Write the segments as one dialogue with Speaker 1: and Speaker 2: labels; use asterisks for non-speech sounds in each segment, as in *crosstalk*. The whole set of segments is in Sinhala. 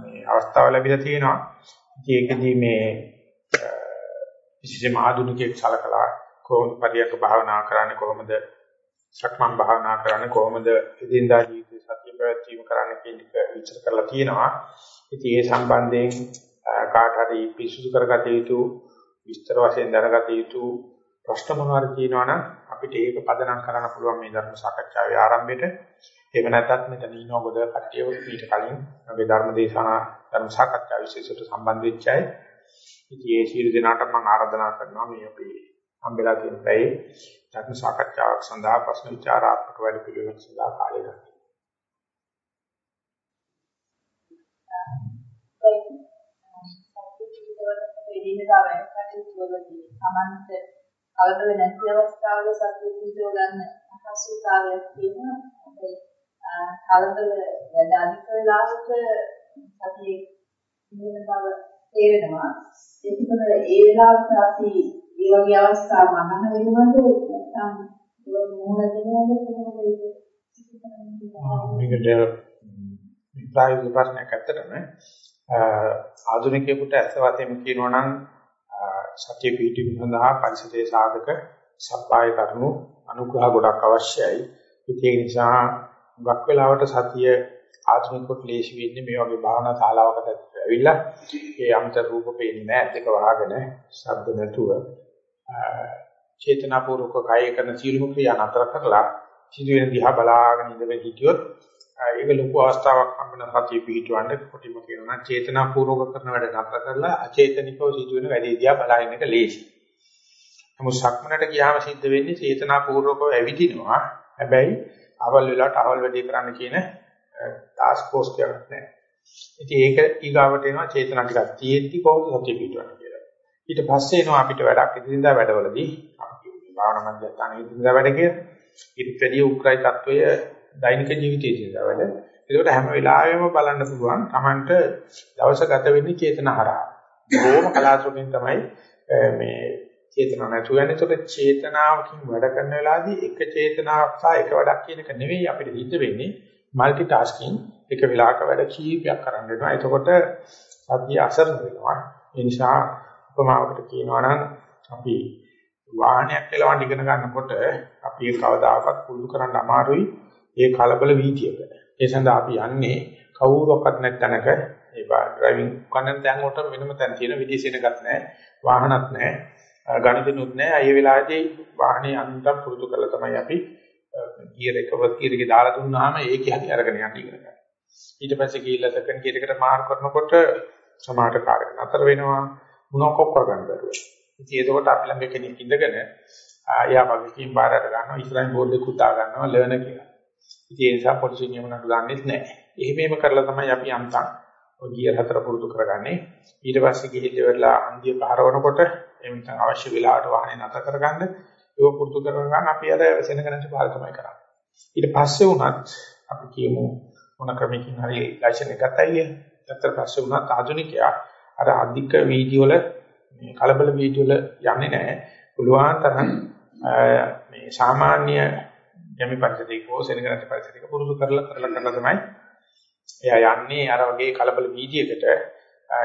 Speaker 1: මේ අවස්ථාව ලැබිලා තියෙනවා. ඒකෙදී මේ විශේෂම ආධුනිකයෙක් සලකලා කොහොමද පරියක භාවනා කරන්නේ කොහොමද සක්මන් භාවනා කරන්නේ කොහොමද එදිනදා ජීවිතේ සතිය පැවැත්වීම කරන්න කියන එක විචාර කරලා තියෙනවා. ඉතින් ඒ සම්බන්ධයෙන් කාට හරි පිසුදු කරගත යුතු විස්තර වශයෙන් දැනගත යුතු ප්‍රශ්න මොනවාද කියනවනම් අපිට ඒක පදනම් කරන්න පුළුවන් මේ ධර්ම සාකච්ඡාවේ ආරම්භයට. එහෙම නැත්නම් මෙතන ඉන්න ඔබද කට්ටිය ඊට කලින් අපේ ධර්ම දේශනා ධර්ම සාකච්ඡා විශේෂයට සම්බන්ධ වෙච්ච අය. ඉතින් ඒ සියලු දෙනාට මම ආරාධනා කරනවා මේ අපේ හම්බෙලා තියෙන පැයේ ධර්ම සාකච්ඡාවක් සඳහා ප්‍රශ්න විචාරාත්මක වැඩ පිළිවෙලක් සඳහා කාලය ගන්න.
Speaker 2: එදිනදා වැඩ කටයුතු වලදී සමන්ත කලබල නැති අවස්ථාවල සතිය පිටව ගන්න අපහසුතාවයක් තියෙනවා. අපේ කලබල වැඩ අධික වෙලාවට සතිය ඉන්න බව තේරෙනවා. ඒකවල ඒ වෙලාවට අපි ඒ වගේ අවස්ථා මනන වෙනවද නැත්නම් මොන දෙනවද කොහොමද
Speaker 1: මේකට ප්‍රායෝගික ප්‍රශ්නයක් ඇත්තටම ආධුනිකයෙකුට ඇත්ත වශයෙන්ම කියනවා නම් සත්‍ය පිහිටීම සඳහා පරිසරයේ සාධක සප්පාය කරනු අනුග්‍රහ ගොඩක් අවශ්‍යයි. ඒ නිසා ගක් වෙලාවට සතිය ආධුනිකකොට ලේසි වෙන්නේ මේ වගේ භාවනා ශාලාවකට ඇවිල්ලා ඒ අමතර රූප පේන්නේ නැහැ දෙක වහගෙන ශබ්ද නැතුව චේතනාපූර්වක කාය කරන සීලමු ක්‍රියා නතර කරලා සිදුවෙන දිහා බලාගෙන ඉඳලා හිටියොත් ඒක ලොකු අවස්ථාවක් හම්බෙන සතිය පිහිටවන්න කොටිම කියනවා චේතනාපූර්වක කරන වැඩ නතර කරලා අචේතනිකව සිදුවෙන වැඩේ දිහා බලන එක ලේසි. නමුත් සක්මනට ගියාම සිද්ධ වෙන්නේ චේතනාපූර්වකව ඇවිදිනවා. හැබැයි අවල් වෙලාවට අවල් වැඩේ කරන්න කියන ටාස්ක් ෆෝස් එකක් නැහැ. ඉතින් ඒක ඊගාවට එනවා චේතනා ටිකක් තියෙද්දි කොහොමද සතිය පිහිටවන්න කියලා. ඊට පස්සේ එනවා අපිට වැඩක් ඉදින්දා වැඩවලදී අපි භාවනා මධ්‍යස්ථානයේ ඉදින්දා වැඩ කියලා. ඊට වැඩි උක්‍රයි තත්වයේ දෛනික ජීවිතයේ ඉදිරියදා වැඩ. ඒකට හැම වෙලාවෙම බලන්න පුළුවන් Tamanට දවස ගත වෙන්නේ චේතනා හරහා. බොහොම කලාතුරකින් තමයි මේ චේතනාව නැතුව යන්නේ. ඒකට චේතනාවකින් වැඩ කරන වෙලාවදී එක චේතනාවක් සහ එක වැඩක් කියන එක නෙවෙයි අපිට හිත වෙන්නේ. মালටි ටාස්කින් එක වෙලාවක වැඩ කීපයක් කරන්න වෙනවා. එතකොට සතිය අසරණ වෙනවා. ඒ නිසා උපමාවකට කියනවා නම් අපි වාහනයක් එලවන්න ඉගෙන ගන්නකොට අපි ඒක කවදාකවත් පුරුදු කරන්න අමාරුයි. ඒ කලබල වීදියක. ඒ සඳහා අපි යන්නේ කවුරක්වත් නැත්නම්ක ඒ ඩ්‍රයිවිං කරන තැන් වලට වෙනම තැන් තියෙන විදේශෙනගත් නැහැ. වාහනත් නැහැ. ගණිතනුත් නැහැ. ඒ වෙලාවේදී වාහනේ අන්තම් පුරුදු කරලා තමයි අපි ගියර් එක වත් ගියර් එක දාලා දුන්නාම ඒකේ හරි අරගෙන යන්න ඉගෙන ගන්න. ඊට පස්සේ ගිහිල්ලා සෙකන්ඩ් ගියර් එකට මාරු කරනකොට සමාහට කාර්ය නතර වෙනවා මොනවක් කර ගන්න බැරුව. ඉතින් ඒකකොට අපි ළඟ කෙනෙක් ඉඳගෙන ආයා වගකීම් බාරට ගන්නවා ඉස්සරහින් බෝඩ් එක උතා ගන්නවා ලර්න කියලා. ඉතින් ඒ නිසා පොලිසිය නියම නඩු ගන්නෙත් නැහැ. එහෙම කරලා තමයි අපි අන්තම් ඔය ගියර් හතර පුරුදු කරගන්නේ. ඊට පස්සේ ගිහිල්ලා ඉවරලා අන්දිය පාරවනකොට එමිට අවශ්‍ය වෙලාවට වාහනේ නැතර කරගන්න ඒක පුරුදු කරගන්න අපි අර සෙනගනට පාර තමයි කරන්නේ. ඊට පස්සේ වුණත් අපි කියමු මොන ක්‍රමයකින් හරි ලයිසන් එක ගත්තයි කියලා. ඊට පස්සේ වුණත් ආධුනිකයා අර අධික වීඩියෝ වල මේ කලබල වීඩියෝ වල යන්නේ නැහැ. පුළුවන් තරම් මේ සාමාන්‍ය යමි පරිසරයක හෝ සෙනගනට පරිසරයක පුරුදු කරලා කරලා කරලා තමයි එයා යන්නේ අර වගේ කලබල වීඩියකට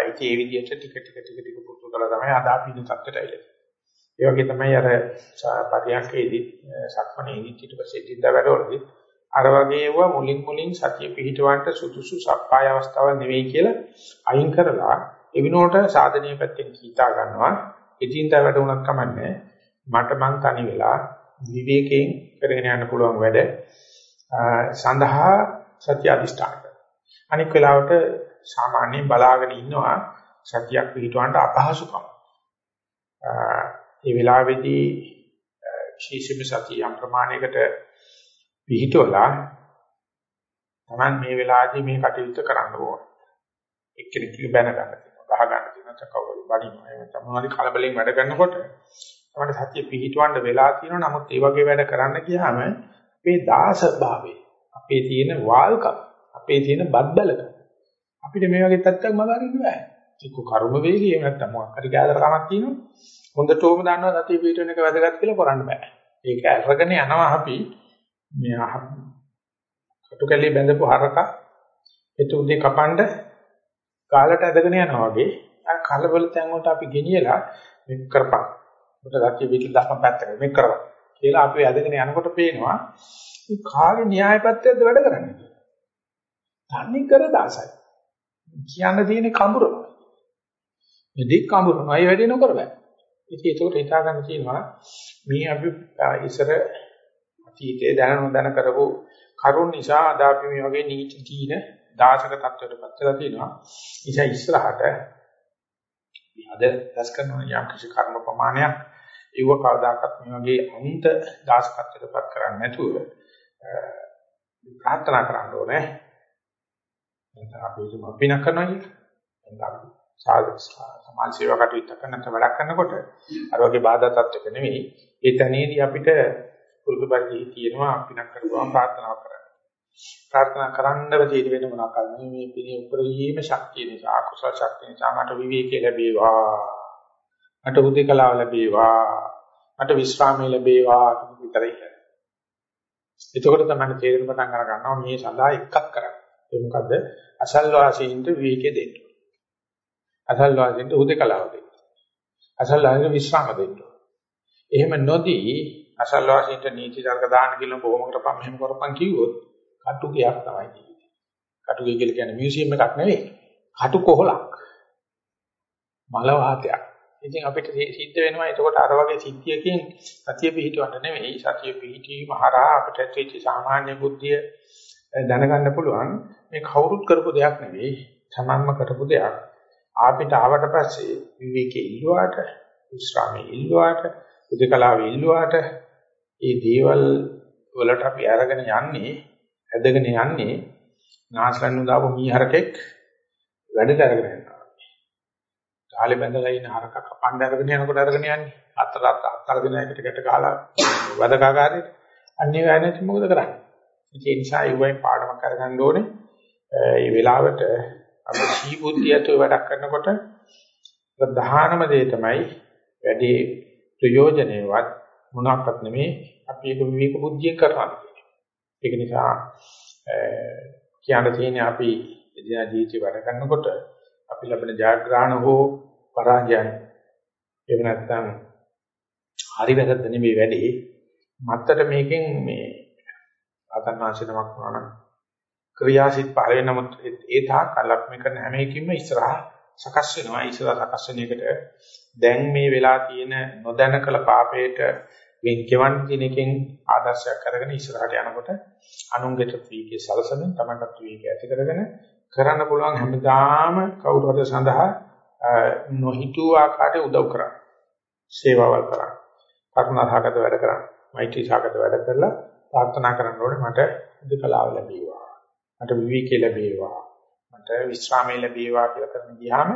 Speaker 1: ඉතින් ඒ විදිහට ටික ටික ටික ටික පුරුදු කරලා තමයි අද අපි ඉන්න තත්ත්වයට ඇවිල්ලා. ඒ වගේ තමයි අර පරියන්කේදී සක්මණේදී ඊට පස්සේ දින්දා වැඩවලදී අර වගේ ඒවා මුලින් මුලින් සතිය පිහිටවන්න සුදුසු සප්පාය අවස්ථාවක් නෙවෙයි කියලා අයින් කරලා එවිනෝට සාධනීය පැත්තෙන් කීතා ගන්නවා. ඉදින්දා වැඩ උනත් කමන්නේ මට මං තනි වෙලා විවේකයෙන් කරගෙන යන්න පුළුවන් වැඩ සඳහා සත්‍ය අධිෂ්ඨාන කරනවා. අනික් වෙලාවට සාමාන්‍යයෙන් බලාගෙන ඉන්නවා සතියක් පිටවන්න අපහසුකම්. ඒ වෙලාවේදී විශේෂම සතිය යම් ප්‍රමාණයකට පිටවලා Taman මේ වෙලාවේදී මේ කටයුත්ත කරන්න ඕන. එක්කෙනෙක් බැන ගන්න තියෙනවා, ගහ ගන්න තියෙනවා, චකවල බණිනවා. එහෙම තමයි කලබලෙන් වැඩ කරනකොට තමයි සතිය පිටවන්න වෙලා තියෙනවා. නමුත් ඒ වගේ වැඩ කරන්න ගියාම අපේ දාස භාවයේ, අපේ තියෙන වාල්කම්, අපේ තියෙන බද්දලකම් අපිට මේ වගේ තත්ත්වයක් මගහරින්න බෑ. එක්ක කර්ම වේගය එහෙම නැත්නම් මොකක් හරි ගැලරකමක් තියෙනවා. හොඳටම දන්නවා සතිය පිටවෙන එක වැදගත් කියලා කරන්න බෑ. ඒක අරගෙන යනවා අපි මේ කටු කැලේ බැඳපු හරක එතු උදේ කපන්න ගාලට ඇදගෙන යනවා වගේ අර කලබල තැන් වලට අපි ගෙනියලා මේක කරපන්. ඔබට ගැටි පිටි දාපන් පැත්තකට මේක කරපන්. කියලා අපි ඇදගෙන යනකොට පේනවා මේ කාගේ න්‍යාය පත්‍රයක්ද වැඩ කරන්නේ. තන්නේ කර දාසයි. කියන්න තියෙන කඹරන. මේ දෙක් කඹරන අය වැඩි නොකර බෑ. ඉතින් ඒකට හිතා ගන්න තියෙනවා මේ අපි ඉස්සර අතීතයේ දැන නොදැන කරපු කරුණ නිසා අද අපි මේ වගේ නීච තීන දාසක තත්ත්වයට පත් වෙලා තියෙනවා. නිසා ඉස්සරහට අද දැස් කරන යම් කිසි කර්ම ප්‍රමාණයක් ඒව කවදාකවත් මේ වගේ අන්ත දාසකත්වයට පත් කරන්නේ නැතුව ප්‍රාර්ථනා කරන්න ඕනේ. නැත්නම් අපි හිතමු අපි නක් කරනවා කියලා. සාධක සමාජ සේවා කටයුතු කරන වැඩක් කරනකොට අර වගේ බාධා තත්ත්වක නෙවෙයි. ඒ තැනේදී අපිට පුරුදු පරිදි තියෙනවා අපි නක් කරපුවාම ප්‍රාර්ථනා කරන්න. ප්‍රාර්ථනා කරන්න බැදී වෙන මොනවාක් කරන්නේ මේ පිළිය උපරිම ශක්තිය නිසා කුසල ශක්තිය නිසා මට විවේකී ලැබේවා. මට උදේකලාව ලැබේවා. මට විශ්‍රාමය ලැබේවා කියන විතරයි. එතකොට තමයි තේරෙන පටන් අර ගන්නවා මේ සඳහා එකක් කරන්න. ඒ මොකද අසල්වාසීන්ට විවේකී දෙන්න. අසල්වාසීන්ට උදේකලාව දෙන්න. අසල්වාසීන්ට විශ්‍රාම දෙන්න. එහෙම නොදී අසල්වාසීන්ට නීති තර්ක දාන්න කියලා බොහොම කරපම් මෙහෙම කරපම් කිව්වොත් කටුකයක් තමයි තියෙන්නේ. කටුකය කියලා කියන්නේ මියුසියම් එකක් නෙවෙයි. කටු කොහලක්. මල වාතයක්. ඉතින් අපිට සිද්ධ වෙනවා. එතකොට අර වගේ සිද්ධියකින් සතිය පිහිටවන්න නෙවෙයි සතිය පිහිටීම හරහා අපිට ඇතිවෙච්ච සාමාන්‍ය බුද්ධිය දැනගන්න පුළුවන්. මේ කවුරුත් කරපු දෙයක් නෙවෙයි. තමන්ම කරපු දෙයක්. ආපිට ආවට පස්සේ විවේකයේ ඉල්ලුවාට විශ්‍රාමයේ ඉල්ලුවාට උදකලාවේ ඉල්ලුවාට මේ දේවල් වලට අපි අරගෙන යන්නේ ඇදගෙන යන්නේ නාසලන් උදාපු මීහරකෙක් වැඩට අරගෙන යනවා. කාලේ බැඳලා ඉන්න හරක කපන්න අරගෙන යනකොට අරගෙන යන්නේ. අතර අතර දෙන එකට ගැට ගහලා වදකාකාරයට. අන්නේ වැනෙත් මොකද කරන්නේ? ඒ නිසා ඉවෙන් පාඩමක් අරගන්න ඕනේ. මේ වෙලාවට අපි සීබුද්ධියට වැඩක් කරනකොට ප්‍රධානම දේ තමයි වැඩි ප්‍රයෝජනෙවත් මොනක්වත් නෙමේ අපි ඒක විවේක බුද්ධිය කරනවා. ඒක නිසා කියන්න තියෙන්නේ අපි එදිනා ජීවිතේ වැඩ කරනකොට අපි ලබන ජයග්‍රහණ හෝ පරාජයන්. එහෙම නැත්නම් හරි වැරද්ද නෙමෙයි වැඩි. මත්තට මේකෙන් මේ ආතන්වාසිනමක් වුණා ක්‍රියාසිත පහළ වෙන නමුත් ඒ තාක් කලක් මේ කරන හැම එකකින්ම ඉස්සරහා සකස් වෙනවා. ඉස්සරහා සකස් වෙන එකට දැන් මේ වෙලා තියෙන නොදැන කළ පාපයට වෙන් කෙවන් කියන එකෙන් ආදර්ශයක් කරගෙන ඉස්සරහට යනකොට අනුන්ගෙට වීකේ සලසමින් තමන්ටත් වීකේ ඇති කරගෙන කරන්න පුළුවන් හැමදාම කවුරු හරි සඳහා නොහිතූ ආකාරයට උදව් කරා. සේවාවල් කරා. කරුණාසහගත වැඩ කරා. මෛත්‍රී සහගත වැඩ කරලා ප්‍රාර්ථනා කරන්න ඕනේ මට දුකලාව ලැබේවා. මට විවේකී ලැබේවා. මට විශ්‍රාමයේ ලැබේවා කියලා කරන ගියාම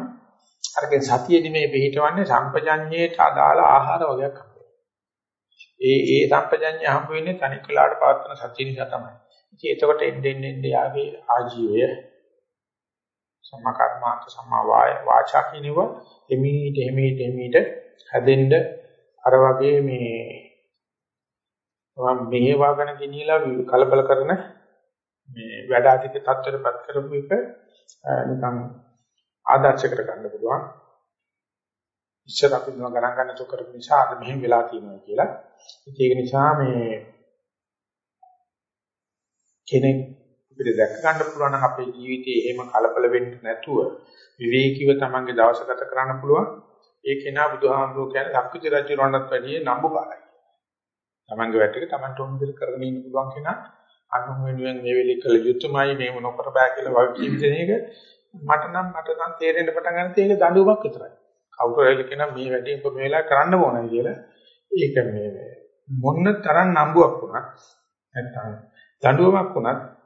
Speaker 1: අරගෙන සතිය නිමේ පිළිහිටවන්නේ සම්පජඤ්ඤයට අදාළ ආහාර වගේක් ඒ ඒ සම්පජඤ්ඤය හම්බ වෙන්නේ තනික් වෙලාවට පවත්වන සතිය නිසා තමයි. ඉතින් එතකොට එන්නේ එන්නේ යාගේ ආජීවය සම්මා කර්මාන්ත සම්මා වාචා කියනව එමීට එමීට එමීට හැදෙන්න අර වගේ මේ මම මෙහෙවාගෙන ගෙනියලා කලබල කරන මේ වැඩ අධික තත්ත්වයටපත් කරපු එක නිකන් ආදර්ශයකට ගන්න පුළුවන් ඉස්සර අපි නෝ ගණන් ගන්න තු කරපු නිසා අද මෙහෙම වෙලා තියෙනවා කියලා. ඒක නිසා මේ කෙනෙක් අපිට දැක ගන්න පුළුවන් නම් අපේ ජීවිතේ එහෙම කලබල වෙන්න නැතුව විවේකීව තමන්ගේ දවස ගත කරන්න පුළුවන්. ඒ කෙනා බුදුහාමුදුරුවෝ කියන්නේ ලක්විති රජුරවණත් වැඩිය නම්බුකාරයි. තමන්ගේ වැඩ ටික තමන්ට ඕන විදිහට කරගෙන ඉන්න පුළුවන් කෙනා අනුන් වෙනුවෙන් මේ වෙලෙ කළ යුතුමයි මේ මොනකර බෑ කියලා වගේ කියන එක මට නම් මට නම් තේරෙන්න පටන් ගන්න තේ ඒක දඬුවමක් විතරයි. කවුරු හරි කෙනා මේ වැඩේ ඔබ මේ වෙලාව කරන්න ඕනයි කියලා ඒක මේ මොන්න තරම් නම්බුවක් වුණත් නැත්නම් දඬුවමක් වුණත්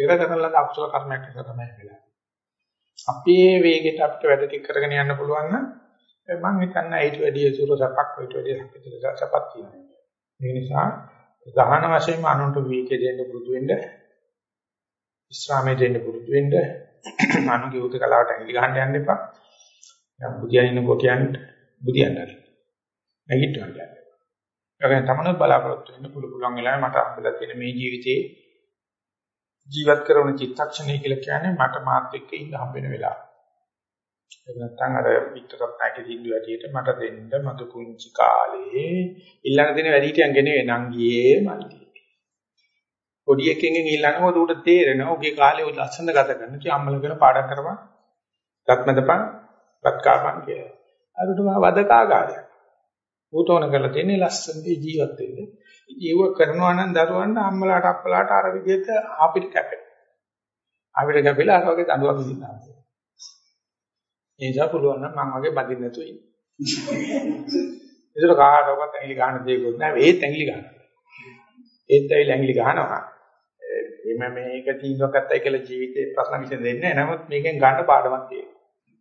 Speaker 1: පෙර කරන ලද අකුසල කර්මයක් නිසා තමයි වෙලා. අපේ වේගෙට අපිට වැඩ ටික කරගෙන යන්න පුළුවන් නම් මම හිතන්නේ ඊට වැඩිය සුර සපක් ඊට වැඩිය සපිතල සපක් තියෙනවා. ඒ නිසා ගහන වශයෙන්ම අනුන්ට වේගය දෙන්න පුරුදු වෙන්න විශ්‍රාමයේ දෙන්න පුරුදු වෙන්න අනුගේ උද කලාවට ඇඟිලි ගහන්න යන්න එපා. දැන් බුදියන් ඉන්න කොටියන් බුදියන් හරි. නැගිටවන්න යන්න. ඒකෙන් තමනුත් බලාපොරොත්තු වෙන්න පුළු පුළුවන් වෙලාවෙ මට හම්බෙලා තියෙන මේ ජීවිතේ ජීවත් කරන චිත්තක්ෂණය කියලා කියන්නේ මට මාත් එක්ක ඉන්න හම්බ වෙන වෙලාව. ඒක නැත්නම් අර වික්ටර් නැකේ දින්දු ඇටියට මට දෙන්න මතු කුංචි කාලේ ඊළඟ දිනේ වැඩිහිටියන් ගෙනේ නංගියේ මල්ලි. පොඩි එකෙන්ගෙන් ඊළඟම උට තේරෙනවා උගේ කාලේ උ ලස්සන ගත කරන කි අම්මල කියන පාඩම් කරපන්. රත්මදපන්, රත්කාපන් කියලා. අරුට මා වදකාගාරයක්. ඌට ඕන කරලා තියෙන්නේ ලස්සන ජීවත් වෙන්න. ජීව කරනවා නම් දරුවන්ට අම්මලාට අප්පලාට අර විදිහට අපිට කැපෙන. අපිට කැපිලා අර වගේ දඬුවම් විඳිනවා. ඒ නිසා පුළුවන් නම් මම වගේ බදින්න නැතුව ඉන්න. ඒතර කාටවත් ඇඟිලි ගන්න දෙයක්වත් නැහැ. ඒත් ඇඟිලි ගන්නවා. ඒත් ඇවිල්ලා ඇඟිලි ගන්නවා. එimhe මේක තීන්දුවක් ගත්තයි කියලා ජීවිතේ ප්‍රශ්න විසඳෙන්නේ නැහැ. නමුත් මේකෙන් ගන්න පාඩමක් තියෙනවා.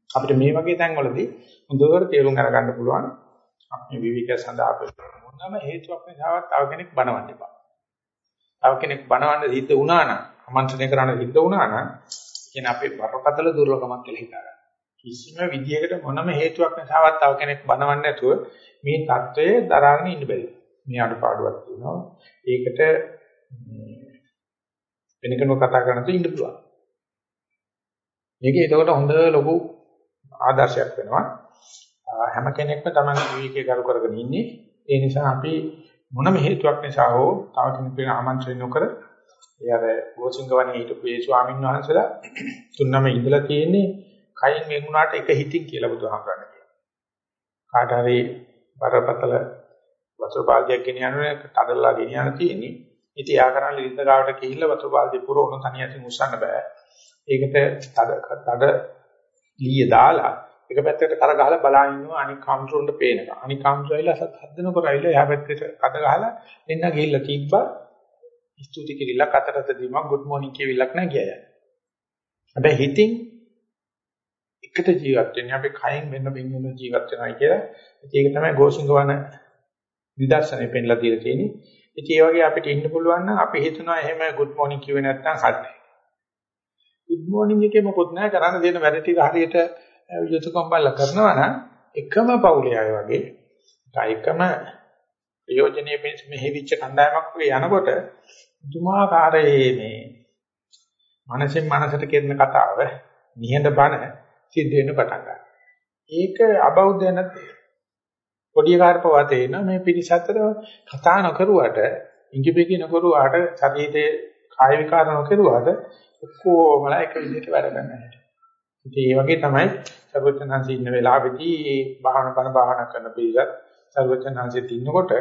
Speaker 1: අපිට මේ වගේ තැන්වලදී හොඳට තේරුම් අරගන්න පුළුවන්. අපි විවිධ සඳහා වුණාම හේතුවක් නිසාවත් තව කෙනෙක් බනවන්න එපා. තව කෙනෙක් බනවන්න හිත වුණා නම්, ආමන්ත්‍රණය කරන්න හිත වුණා නම්, කියන අපේ බරපතල දුර්ලභමක් කියලා හිතා ගන්න. කිසිම විදියකට මොනම හේතුවක් නිසාවත් තව කෙනෙක් බනවන්න නැතුව මේ தত্ত্বය දරාගෙන ඉන්න බැහැ. මේ අඩපාඩුවක් තියෙනවා. ඒකට වෙන කෙනෙකුට කතා කරන්න තු ඉන්න පුළුවන්. මේක ඒකට හොඳ ලොකු ආදර්ශයක් වෙනවා. හැම කෙනෙක්ම තමන්ගේ ජීවිතය ගරු කරගෙන ඉන්නේ ඒ නිසා අපි මොනම හේතුවක් නිසා හෝ තව කෙනෙකුට ආමන්ත්‍රණය නොකර ඒ අර ගෝසිංගවණේ හිටපු ඒ ස්වාමීන් වහන්සේලා තුන්නම ඉඳලා තියෙන්නේ කයින් වෙන් වුණාට එක හිතින් කියලා බුදුහාමරණ කියනවා. කාට හරි බරපතල වතුර බාල්දියක් ගෙනියන්නේ කඩලා ගෙනියන තියෙන්නේ. ඉතින් යා කරන්නේ ලින්ද ගාවට ගිහිල්ලා වතුර බාල්දිය පුරවන තනියෙන් උස්සන්න බෑ. ඒකට තද තද ලීය දාලා එක පැත්තකට කර ගහලා බලන් ඉන්නවා අනික කවුන්ටරුන්ට පේනක. අනික කවුන්ටර් ඇවිල්ලා හදනකොට ඇවිල්ලා එහා පැත්තට කඩ ගහලා එන්න ගිහිල්ලා තිබ්බා. ස්තුති කිරිල්ලක් අතරට දීමක් good morning කියවිලක් නෑ කියයි. හැබැයි හිතින් එකට ජීවත් වෙන්නේ අපි කයෙන් වෙන වෙන වෙන ජීවත් වෙනවා කියලා. ඒක තමයි ගෝසිංගවන නිදර්ශනය පෙන්ලා දීලා තියෙන්නේ. ඉතින් ඒ වගේ අපිට ඉන්න පුළුවන් නම් අපි හිතනවා එහෙම good morning කිව්වේ නැත්නම් හරියි. good morning එකේ මොකොත් නැහැ කරන්න දෙන වැඩ ටික හරියට යුතුයකම් බලලා කරනවා නම් එකම පවුලේ අය වගේ එකම ප්‍රයෝජනීය පිණිස මෙහෙවිච්ච කණ්ඩායමක් වගේ යනකොට දුමාකාරයේ මේ මනසෙන් මනසට කියන කතාව නිහඬ බණ සිද්ධ වෙන්න පටන් ගන්නවා. ඒක අබෞද්ධ නැත්නම් පොඩි කාර්පවා තේන මේ පිරිස අතර කතා නොකරුවට ඉංගිපෙකි නොකරුවාට ශරීරයේ කාය විකාර නොකරුවාට ඔක්කොමලා එක විදිහට වැඩ කරනවා. ඉතින් ඒ වගේ තමයි සර්වඥාන්සේ ඉන්න වෙලාවෙදී භාවනා කරන භාවනා කරන පිළිගත් සර්වඥාන්සේ තින්නකොට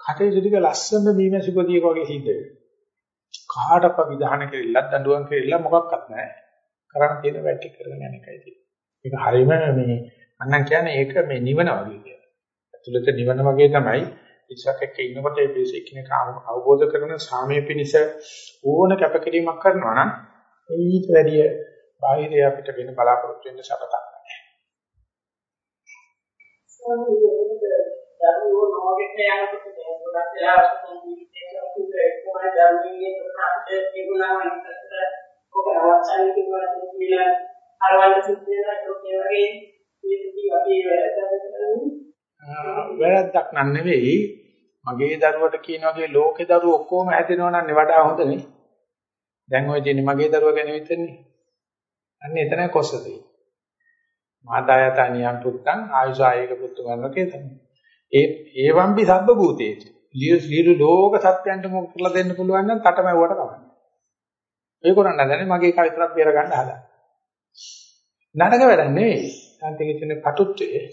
Speaker 1: කටේ ටික ලස්සන බීමසිපතියක වගේ සිද්ධ වෙනවා. කාටක විධාන කෙරෙල්ලක් දඬුවම් කෙරෙල්ල මොකක්වත් නැහැ. කරන් තියෙන වැටි කරගෙන යන එකයි තියෙන්නේ. ඒක හරීම මේ අන්නම් කියන්නේ ඒක මේ නිවන වගේ කියලා. ඇතුළත නිවන වගේ තමයි ඉස්සක් එක්ක ඉන්නකොට ඒ පිළිස එකිනෙක අවබෝධ කරන සාමය පිණිස ඕන කැපකිරීමක් කරනවා නම් ඊට වැඩිය බාහිරය අපිට වෙන බලාපොරොත්තු වෙන්න සපතක් නැහැ.
Speaker 3: දරුවෝ නොගෙට යනකොට ගොඩක් වෙලාවට ජීවිතේ අපිට කොහොමද ධර්මයේ ප්‍රකාශ තිබුණා ඔක අවසන් කිව්වා කියලා අරවල් සිද්ධ වෙනවා ඒ වගේ ඉතින් අපි
Speaker 1: වැරද්දක් නන් නෙවෙයි මගේ දරුවට කියන වගේ ලෝකේ දරුවෝ ඔක්කොම හැදෙනවා නම් වඩා හොඳ නේ. දැන් ඔය දෙන්නේ මගේ දරුවා ගැන විතරනේ. අන්න එතන කොස්සදී. මාතායතනියම් පුත්තං ආයුසායක පුත්තු ගන්නකේ තමයි. ඒ ඒවම්පි සබ්බ භූතේති. සියලු ලෝක සත්‍යයන්ට මොකක් කරලා දෙන්න පුළුවන් නම් තටමැව්වට කමන්නේ. ඒ කරන්න හදනේ මගේ කවිතරක් බේර ගන්න හදා. නරක වැඩක් නෙවෙයි. සාන්තිකේ තියෙන කටුත්වයේ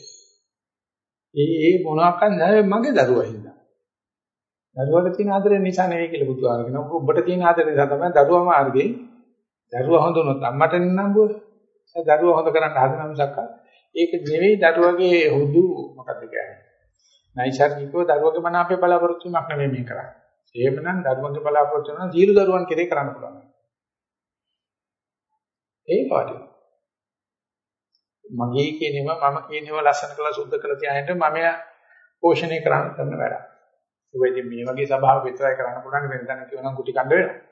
Speaker 1: ඒ ඒ මොනවාක් නැහැ මගේ දරුවා හින්දා. දරුවට තියෙන ආදරය නිසා නෙවෙයි කියලා බුදුහාම කියනවා. ඔබට තියෙන ආදරය නිසා තමයි දරුවා මාර්ගේ දරුවා හොඳ වුණොත් අම්මට නම්බුව. ඒ දරුවා හොඳ කරන්න හදන මිසක් ඒක නෙවෙයි දරුවගේ හුදු මොකක්ද කියන්නේ. නයිසර්ගිකව දරුවගේ මන අපේ බලාපොරොත්තු වීමක් නෙවෙයි මේ කරන්නේ. එහෙමනම් දරුවගේ බලාපොරොත්තු වෙනවා සීල දරුවන් කෙරේ කරන්න පුළුවන්. ඒ පාඩිය. මගේ කියනවා මම කියනවා ලස්සන කළා සුද්ධ කළා තියාගෙන මම පෝෂණය කරන්න කරන වැඩ. ඒ වෙයිදී මේ වගේ සභාවක විතරයි කරන්න පුළුවන් වෙන තැන කියනනම් කුටි කණ්ඩ වෙනවා.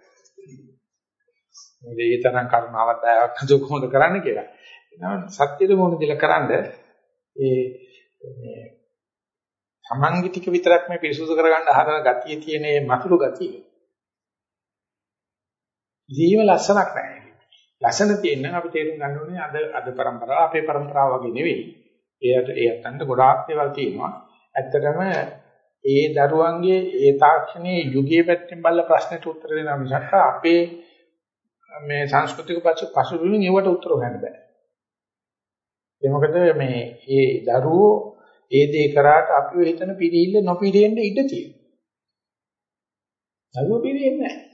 Speaker 1: මේ තරම් කරුණාවක් දයාවක් නැතුව කොහොමද කරන්න කියලා. නම සත්‍යද මොන දිල කරන්ද ඒ මේ තමන්ගේ ටික විතරක් මේ පිරිසුදු කරගන්න හදන ගතිය තියෙන මේ මතුරු ගතිය. ජීව ලස්සනක් නැහැ. ලස්සන තියෙන අපි තේරුම් ගන්න ඕනේ අද අද પરම්පරාව අපේ પરම්පරාව වගේ නෙවෙයි. ඒකට ඒ අතන්ට ගොඩාක් දේවල් තියෙනවා. ඇත්තටම ඒ දරුවන්ගේ ඒ තාක්ෂණයේ යුගයේ පැත්තෙන් බල්ල ප්‍රශ්නට උත්තර දෙනවා මිසක් අපේ මේ සංස්කෘතික පසුබිමින් ඒවට උත්තර හොයන්න බෑ. ඒ මොකද මේ ඒ දරුවෝ ඒ දේ කරාට අපිව හිතන පිළිහිල්ල නොපිළිෙන්න ඉඩ තියෙනවා. දරුවෝ පිළිෙන්නේ නැහැ.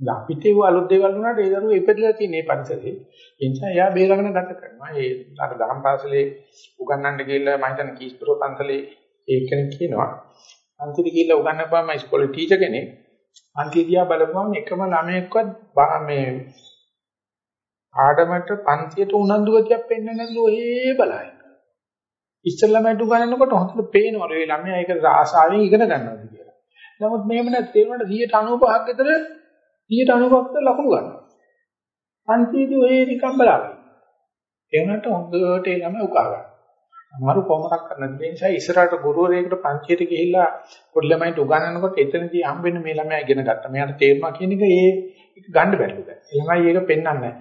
Speaker 1: අපිට ඒ අලුත් දේවල් වුණාට ඒ දරුවෝ ඉපදලා තියෙන මේ පරිසරේ. ඒ නිසා එයා බේරගෙන ගත කරනවා. ඒ අර දහම් පාසලේ උගන්වන්න ගිහිල්ලා මම හිතන්නේ කීස්පුර පන්සලේ ඒ කෙනෙක් කියනවා. පන්තිට ගිහිල්ලා උගන්වපුවාම ඉස්කෝලේ ටීචර් කෙනෙක් පන්ති දිහා බලපුවාම එකම ළමයෙක්වත් මේ ආඩමට පන්තියට උනන්දු ගතියක් පෙන්වන්නේ නැතිව ඔහේ බලයි. ඉස්සෙල්ලාමට උගන්වනකොට හොඳට පේනවලු ඒ ළමයා ඒක ආසාවෙන් ඉගෙන ගන්නවාද කියලා. නමුත් මේව නැත්නම් 95ක් විතර 95ක් විතර ලකුණු ගන්නවා. පන්තියේදී ඔය නිකන් බලාගෙන. ඒ වුණාට හොඳට ඒ ළමයා උකහා ගන්නවා. අමාරු කොමරක් කරන්න දෙන නිසා ඉස්සරහට ගුරුවරයෙකුට පන්තියට ගිහිල්ලා පොඩි ළමයින්ට උගන්වනකොට එතනදී හම්බෙන්නේ මේ ළමයා ඉගෙන ගත්තා. මෙයාට තේරුණා කියන එක ඒ ගන්න බැරිද? ළමයි ඒක පෙන්වන්නේ නැහැ.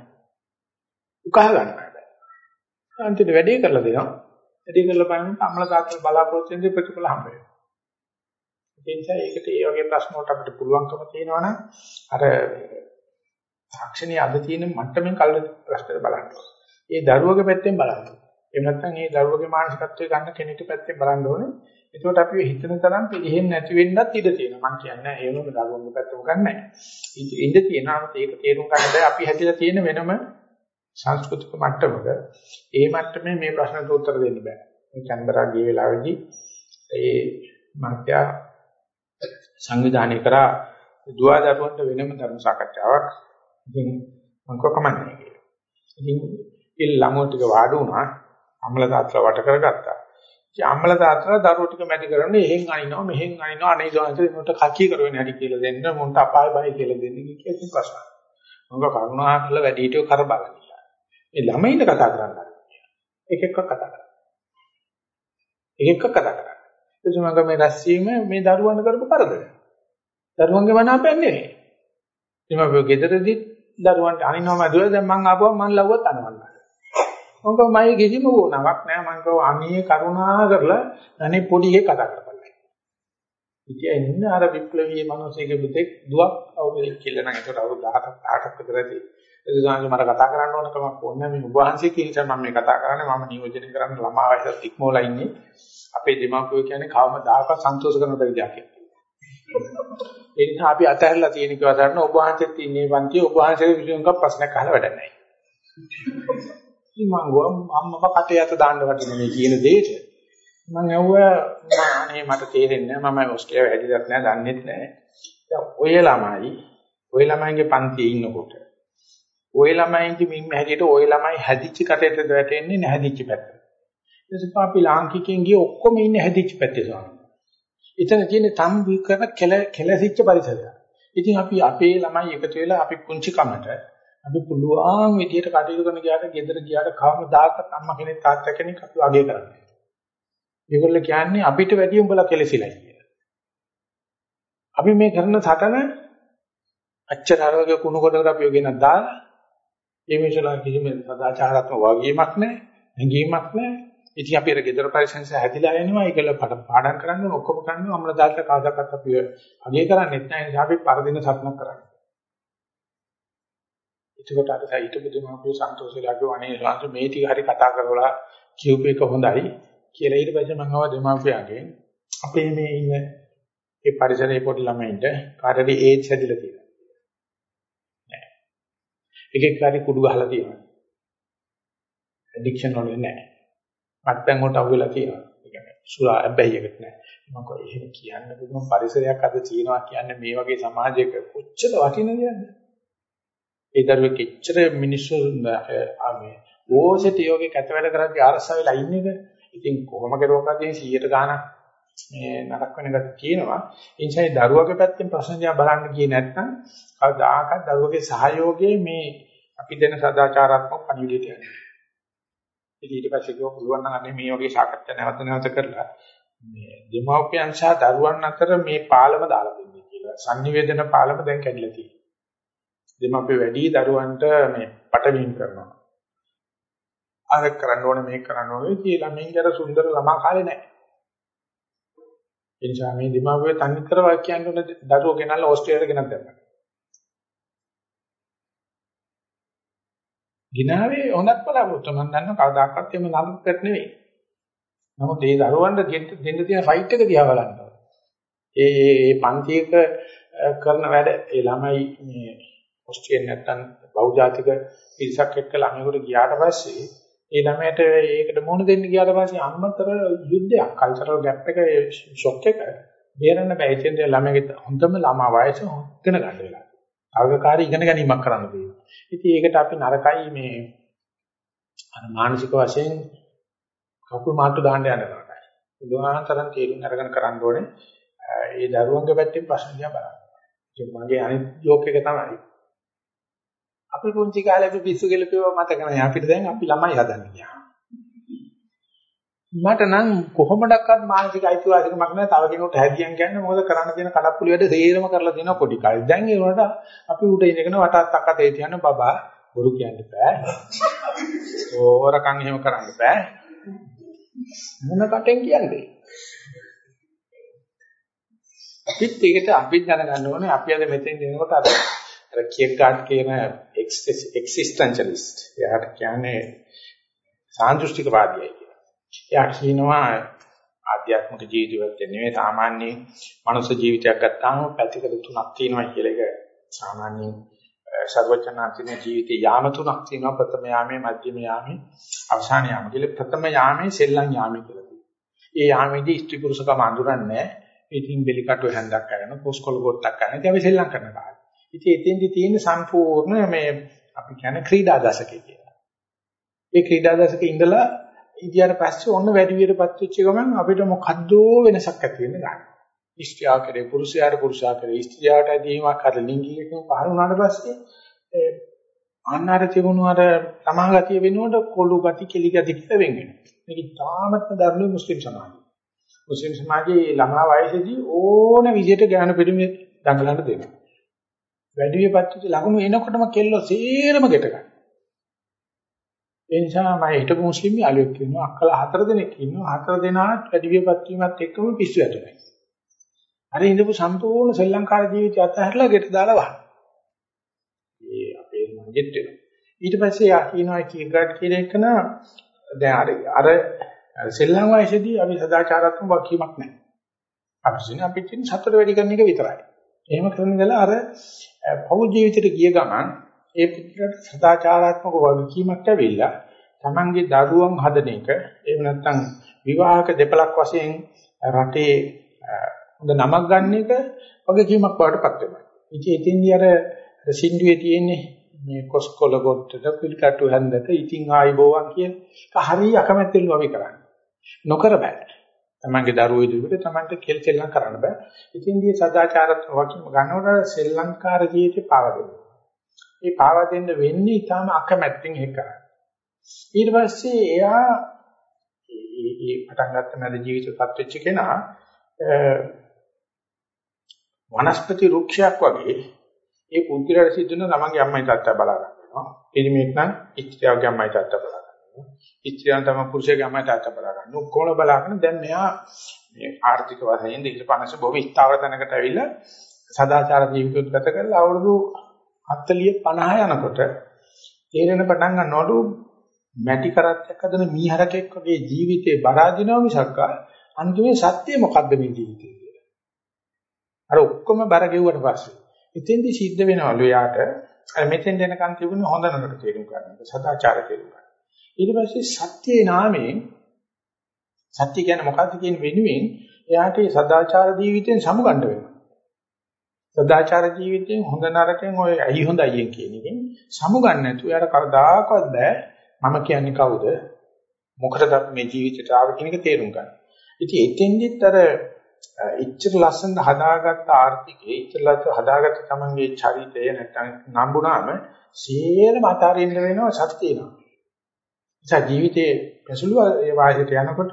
Speaker 1: උකහා ගන්න බෑ. අන්තිමට වැඩේ කරලා දෙනවා. වැඩේ කරලා බලනකොට අම්ල තාත්තලා බලාපොරොත්තු වෙන ප්‍රතිඵල හම්බ වෙනවා. ඒ නිසා ඒකට ඒ වගේ ප්‍රශ්න වලට අපිට පුළුවන්කම තියෙනවනම් අර තාක්ෂණයේ අද තියෙන මට්ටමින් කල්ප ප්‍රශ්න බලන්න ඕනේ. ඒ දරුවගේ පැත්තෙන් බලන්න. එහෙම නැත්නම් ඒ දරුවගේ මානසිකත්වය ගන්න කෙනෙක්ගේ පැත්තෙන් බලන්න ඕනේ. එතකොට අපි හිතන තරම් පිළිහෙන්නේ නැති වෙන්නත් ඉඩ තියෙනවා. මම කියන්නේ ඒ වුණු දරුවගේ පැත්තම ගන්නෑ. ඉඳ තියෙනවා ඒක තේරුම් ගන්න බෑ අපි හැදිලා තියෙන වෙනම සංස්කෘතික මට්ටමක ඒ මට්ටමේ මේ ප්‍රශ්නට උත්තර දෙන්න බෑ. මේ කැන්බරා ගිය වෙලාවේදී ඒ මාත්‍යා සංවිධානය කරා දුවා දරුවන්ට වෙනම ධර්ම සාකච්ඡාවක්. ඉතින් මම කොකමන්නේ කියලා. ඉතින් ඒ ළමෝ ටික වාඩි වුණා. අම්ල තාත්තලා වට කරගත්තා. ඉතින් අම්ල තාත්තලා දරුවෝ ටික මැදි කරන්නේ එහෙන් අනිනවා මෙහෙන් අනිනවා අනේ සෝන්සේ මොකට කකී කරවෙන හැටි කියලා දෙන්න මොන්ට අපාය බය කියලා දෙන්න කියලා ප්‍රශ්න. මොකද කරුණා කරලා වැඩි හිටියෝ කර බලන්න. මේ ළමයින්ට කතා කරන්න එක එක කතා කරා. එක එක කතා කරා. එතකොට මම මේ රැස්වීම මේ දරුවන් කරපු කරදර. දරුවන්ගේ මනාපයක් නෙවෙයි. එහම අපි ගෙදරදී දරුවන්ට අනිනවම දුවලා දැන් මං ආපුවම මං ලව්වත් අනවන්න. මොකද මම කිසිම වුණාවක් නෑ. මං කව අනියේ කරුණා කරලා අනේ පොඩි එකේ කතා කරපළයි. ඉතින් ඉන්න අර විප්ලවීය මිනිස්සෙගේ පුතෙක් දුවක් අවුරුදු කියලා නම් ඒකට අවුරුදු 18ක් 18ක් විතරදී එදිනාගේ මට කතා කරන්න ඕන කමක් ඕනේ මේ ඔබ වහන්සේ කියන නිසා මම මේ කතා කරන්නේ. මම නියෝජනය කරන්න ළමා වයසත් ඉක්මවලා ඉන්නේ. අපේ දෙමාපියෝ කියන්නේ කවමදාකවත් සන්තෝෂ කරන බැරි දෙයක් ඒ නිසා අපි අතහැරලා තියෙන කිව්වා ගන්න ඔබ වහන්සේත් ඉන්නේ පන්ති ඔබ වහන්සේගේ විශ්වංග ප්‍රශ්නයක් අහලා වැඩක් නැහැ. ඉතින් මම ගියා අම්මව කටේ අත දාන්න වටින මේ කියන දෙයට මම ඇහුවා අනේ මට තේරෙන්නේ නැහැ මම ඔස්ට්‍රේලියාව හැදිලත් නැහැ දන්නෙත් නැහැ දැන් ඔය ළමයි ඔය ළමයිගේ පන්තියේ ඉන්නකොට ඔය ළමයින්ගේ මින් හැටියට ඔය ළමයි හැදිච්ච කටේට වැටෙන්නේ නැහැදිච්ච පැත්ත. ඊට පස්සේ අපි ලාංකිකයන් ගිය ඔක්කොම ඉන්නේ හැදිච්ච පැත්තේ ස්වාමීන් වහන්සේ. එතන තියෙන්නේ තම් විකර කෙල කෙලසිච්ච පරිසරය. ඉතින් අපි අපේ ළමයි එකතු වෙලා අපි පුංචි කමට අපි පුළුවන් විදියට කටයුතු කරන ගියාට ගෙදර ගියාට කවමදාකවත් අම්මා කෙනෙක් තාත්තා කෙනෙක් අපි වගේ කරන්නේ. ඒගොල්ලෝ කියන්නේ අපිට වැඩි උඹලා කෙලසිලා කියලා. අපි මේ කරන සටන අච්චර ආරෝග්‍ය කුණු කොටකට අපි යගෙන දාලා ඒ මිනිසලා කිසිම සදාචාරාත්මක වගකීමක් නැහැ, හැඟීමක් නැහැ. ඉතින් අපි අර ගෙදර පරිසංශය හැදිලා යනවා ඒකල පාඩම් කරන්න ඔක්කොම කරන්න අම්ල දාල්ට කාදාකත් අපි අගේ කරන්නේ නැහැ. නිසා අපි පරදින සත්නක් කරන්නේ. ඒකට අර සයිට බුදුමහපුර සන්තෝෂලාගේ අනේ ලාංශ මේ ටික හරි කතා කරලා කියූප එක හොඳයි කියලා ඊට පස්සේ මම ආව දෙමාපියන්ගෙන් අපේ මේ ඉන්න ඒ පරිසරයේ පොඩි ළමයින්ට කාටද ඒඩ්ස් හැදිලා තියෙනවා. එකෙක් හරි කුඩු ගහලා තියෙනවා. ඇඩික්ෂන් වල නැහැ. මත්පැන් වලට අහු වෙලා තියෙනවා. ඒ කියන්නේ සුරා හැබැයිකට නැහැ. මම කොහේ එහෙම කියන්න පුළුවන් පරිසරයක් අද තියෙනවා කියන්නේ මේ වගේ සමාජයක කොච්චර වටිනවද කියන්නේ. ඒ දරුවෙක් එච්චර මිනිස්සු ආමේ ඕසෙට යෝගේ කැත වැඩ කරද්දී අරස වෙලා ඉන්නේද? ඉතින් කොහොම කරුවකදී 100ට ගාණක් මේ නරක වෙන ගැට කියනවා. ඒ නිසා දරුවගේ පැත්තෙන් ප්‍රශ්න දිහා බලන්න ගියේ නැත්නම් කවදාකවත් දරුවගේ සහයෝගයේ මේ අපි දෙන සදාචාරාත්මක පණිවිඩයට යන්නේ. ඉතින් ඊට පස්සේ කිව්ව පුළුවන් නම් අනේ මේ වගේ සාකච්ඡා නැවත නැවත කරලා මේ දෙමව්පියන් සහ දරුවන් අතර මේ පාලම දාලා දෙන්නේ කියලා. sannivedana පාලම දැන් කැඩිලා තියෙනවා. දෙමාපිය වැඩි දරුවන්ට මේ පටවීම කරනවා. අර කරන්න ඕනේ මේක කරන්න ඕනේ කියලා ළමයින්ට සුන්දර ළමා කාලේ නැහැ. එනිසා මේ දෙමාපිය තනි කර වාක්‍යයන් වල දරුවෝ ගෙනල්ලා ඕස්ට්‍රේලියාවට ගෙනත් දැම්මා. ගිනාවේ හොඳක් බලාපොරොත්තු මම දන්නවා කවදාකවත් එම නරකට නෙවෙයි. නමුත් ඒ දරුවන්ට දෙන්න තියෙන ෆයිට් එක දිහා බලන්න ඒ ඒ පන්තියක කරන වැඩ ඒ ළමයි මේ ඔස්ට්‍රේලියාවේ නැත්තම් බහුජාතික පිරිසක් එක්ක ළමයෙකුට ගියාට පස්සේ ඒ ළමයට ඒකට මුහුණ දෙන්න ගියාට පස්සේ අම්මතර යුද්ධයක් කල්චරල් ગેප් එක ෂොක් එක බේරන්න බෑ ඒ කියන්නේ ළමයාගේ හොඳම ළමා වයස ඉගෙන ගන්න වෙලා. අවකාරී ඉගෙන ගැනීමක් කරන්න තියෙනවා. ඉතින් ඒකට අපි නරකයි මේ අර මානසික වශයෙන් කකුල් මාට්ටු දාන්න යන නරකයි. බුදුහාමතරන් තේරුම් අරගෙන කරන්න ඕනේ. ඒ දරුවන්ගේ පැත්තෙන් ප්‍රශ්න දිහා බලන්න. ඒක මගේ අනිත් ජෝක් එක තමයි. අපි පුංචි කාලේ අපි පිස්සු කෙලපුවා මතක නැහැ. අපිට දැන් අපි ළමයි හදන්න ගියා. මට නම් කොහොමඩක්වත් මානසික අයිතිවාසිකමක් නැහැ. තව කෙනෙකුට හැදියන් කියන්නේ මොකද කරන්න තියෙන කඩප්පුලි වැඩ සේරම කරලා දෙනවා පොඩි කාලේ. දැන් ඒ වුණාට අපි උඩ ඉඳගෙන වටත් අක්කතේ තියන බබා බොරු කියන්න බෑ. ඕරකම් එහෙම කරන්න බෑ. මොන කටෙන් කියන්නේ? අපිත් ඒකට අපි දැනගන්න ඕනේ අපි අද මෙතෙන් දෙනකොට අර අර කියර්ගාඩ් කියන එක්සිස්ටෙන්ෂලිස්ට්. එයාට කියන්නේ සාන්දෘෂ්ටිකවාදියයි කියලා. එයා කියනවා ආධ්‍යාත්මික ජීවිතයක් නෙවෙයි සාමාන්‍ය මනුෂ්‍ය ජීවිතයක් ගත්තාම පැතිකඩ තුනක් තියෙනවා කියලා එක සාමාන්‍යයෙන් සර්වචනාන්තින ජීවිතේ යාම තුනක් තියෙනවා ප්‍රථම යාමේ මධ්‍යම යාමේ අවසාන යාම කියලා ප්‍රථම යාමේ සෙල්ලම් යාමේ කියලා තියෙනවා. ඒ යාමේදී ස්ත්‍රී පුරුෂකම අඳුරන්නේ ඉතින් බෙලිකටු හැන්දක් කරන පොස්කොල ගොට්ටක් කරන ඉතින් අපි සෙල්ලම් කරන කාලේ. ඉතින් එතෙන්දි තියෙන සම්පූර්ණ මේ අපි කියන්නේ ක්‍රීඩා දශකය කියලා. ඒ ක්‍රීඩා දශකේ ඉඳලා ඉන්දියාට පස්සේ ඔන්න වැඩි විදිහටපත් වෙච්ච ගමන් අපිට මොකද්ද වෙනසක් ඇති වෙන්න ගන්නවා. ස්ත්‍රියා කරේ පුරුෂයාට පුරුෂයා කරේ ස්ත්‍රියට ඇදීමක් අර ලිංගිකකම පහළ වුණාට පස්සේ අන්නාර තිබුණු අර සමාගතිය වෙනුවට කොළු ගති කෙලි ගති කියලා වෙන් වෙනවා. මේක තාමත්ම දරුණු මුස්ලිම් සමාජය. මුස්ලිම් සමාජයේ ළමා වයසේදී ඕන විදිහට ඥාන පිළිමේ දඟලන්න දෙනවා. වැඩි විපත්ති ලකුණු එනකොටම කෙල්ලෝ සේරම ගෙට ගන්න. ඒ නිසා මම හිටපු මුස්ලිම් යාළුවෙක් ඉන්නවා අක්කලා හතර දෙනෙක් ඉන්නවා හතර දෙනාට වැඩි විපත්ති වීමත් එක්කම පිස්සු ඇතුලයි. අර ඉඳපු සම්පූර්ණ ශ්‍රී ලංකාර ජීවිතය අතහැරලා ගෙට දාලා වහන. ඒ අපේ මගෙත් වෙනවා. ඊට පස්සේ යා කියනවා කීග්‍රඩ් කියන එක නා දැන් අර අර සෙල්ලම් වයසේදී අපි සදාචාරාත්මක වගකීමක් නැහැ. අපි ඉන්නේ අපි ඉන්නේ සතර වැඩි කරන එක විතරයි. එහෙම කරන ඉඳලා අර පෞල් ජීවිතයට ගිය ගමන් ඒ පුත්‍රයාට සදාචාරාත්මක වගකීමක් ඇවිල්ලා තමන්ගේ දරුවන් හදන එක එහෙම නැත්නම් විවාහක දෙපලක් වශයෙන් රටේ හොඳ නමක් ගන්න එක වගකීමක් වඩටපත් වෙනවා. ඉතින් එතෙන්දී අර සින්දුවේ තියෙන්නේ මේ කොස්කොල ගොට්ටට පිළිකටු හැන්දට ඉතින් ආයිබෝවන් කියන එක හරිය අකමැත්තෙන් අපි කරන්නේ. නොකර බෑ. තමන්ගේ දරුවෝ ඉදිරියට තමන්ට කෙල් සෙල්ලම් කරන්න බෑ. ඉතින්දී සදාචාරත් වකින් ගන්නකොට ශ්‍රී ලංකාර ජීවිතේ පාව දෙනවා. මේ පාව දෙන්න වෙන්නේ ඊටම අකමැත්තෙන් ඒක කරන්නේ. ඊට පස්සේ එයා ඒ පටන් ගත්ත මැද ජීවිතපත් වෙච්ච කෙනා වනස්පති රුක්ෂයක් වගේ ඒ පුද්ගලයාට සිද්ධ වෙන ළමගේ අම්මයි තාත්තා බලා ගන්නවා. පිරිමියෙක් නම් ඉස්ත්‍යාවගේ අම්මයි තාත්තා බලා ඉස්ත්‍රියන් තම පුරුෂයාගේ අම්මයි තාත්තා බලා ගන්න. ඔක්කොම බලාගෙන දැන් මෙයා මේ ආර්ථික වශයෙන් දෙහිපනස බොහොම ස්ථාවර තැනකට ඇවිල්ලා සදාචාර ජීවිතයක් ගත කරලා අවුරුදු 40 50 යනකොට තේරෙන පටන් ගන්නවලු මැටි කරත්තයක් හදන මීහරකෙක් වගේ ජීවිතේ බරාදිනවා මිසක් අන්තිමේ සත්‍ය මොකද්ද මේ ජීවිතේ කියලා. අර ඔක්කොම බර ගෙවුවට පස්සේ ඉතින්දි සිද්ධ වෙනවලු යාට අර මෙතෙන් දෙනකන් තිබුණ හොඳ නරක තේරුම් ගන්න. සදාචාර තේරුම් ගන්න. ඊට පස්සේ සත්‍යයේ නාමයෙන් සත්‍ය කියන්නේ මොකක්ද කියන වෙනුවෙන් එයාට මේ සදාචාර ජීවිතෙන් සමුගන්න වෙනවා. සදාචාර ජීවිතෙන් හොඳ නරකෙන් ඔය ඇයි හොඳයි කියන එකෙන් සමුගන්න නැතුව එයාට කවදාකවත් බෑ මම කියන්නේ කවුද? මොකටද මේ ජීවිතයට ආව කියන එක තේරුම් ගන්න. ඉතින් එතෙන්දිත් අර ඉච්ඡර ලස්සන හදාගත්ත ආර්ථිකේ ඉච්ඡර ලස්සන හදාගත්ත තමන්ගේ චරිතය නැත්නම් නම්බුනාම සියලුම අතාරින්න වෙනවා සත්‍යේනවා. නිසා ජීවිතයේ පැසළු වාසියට යනකොට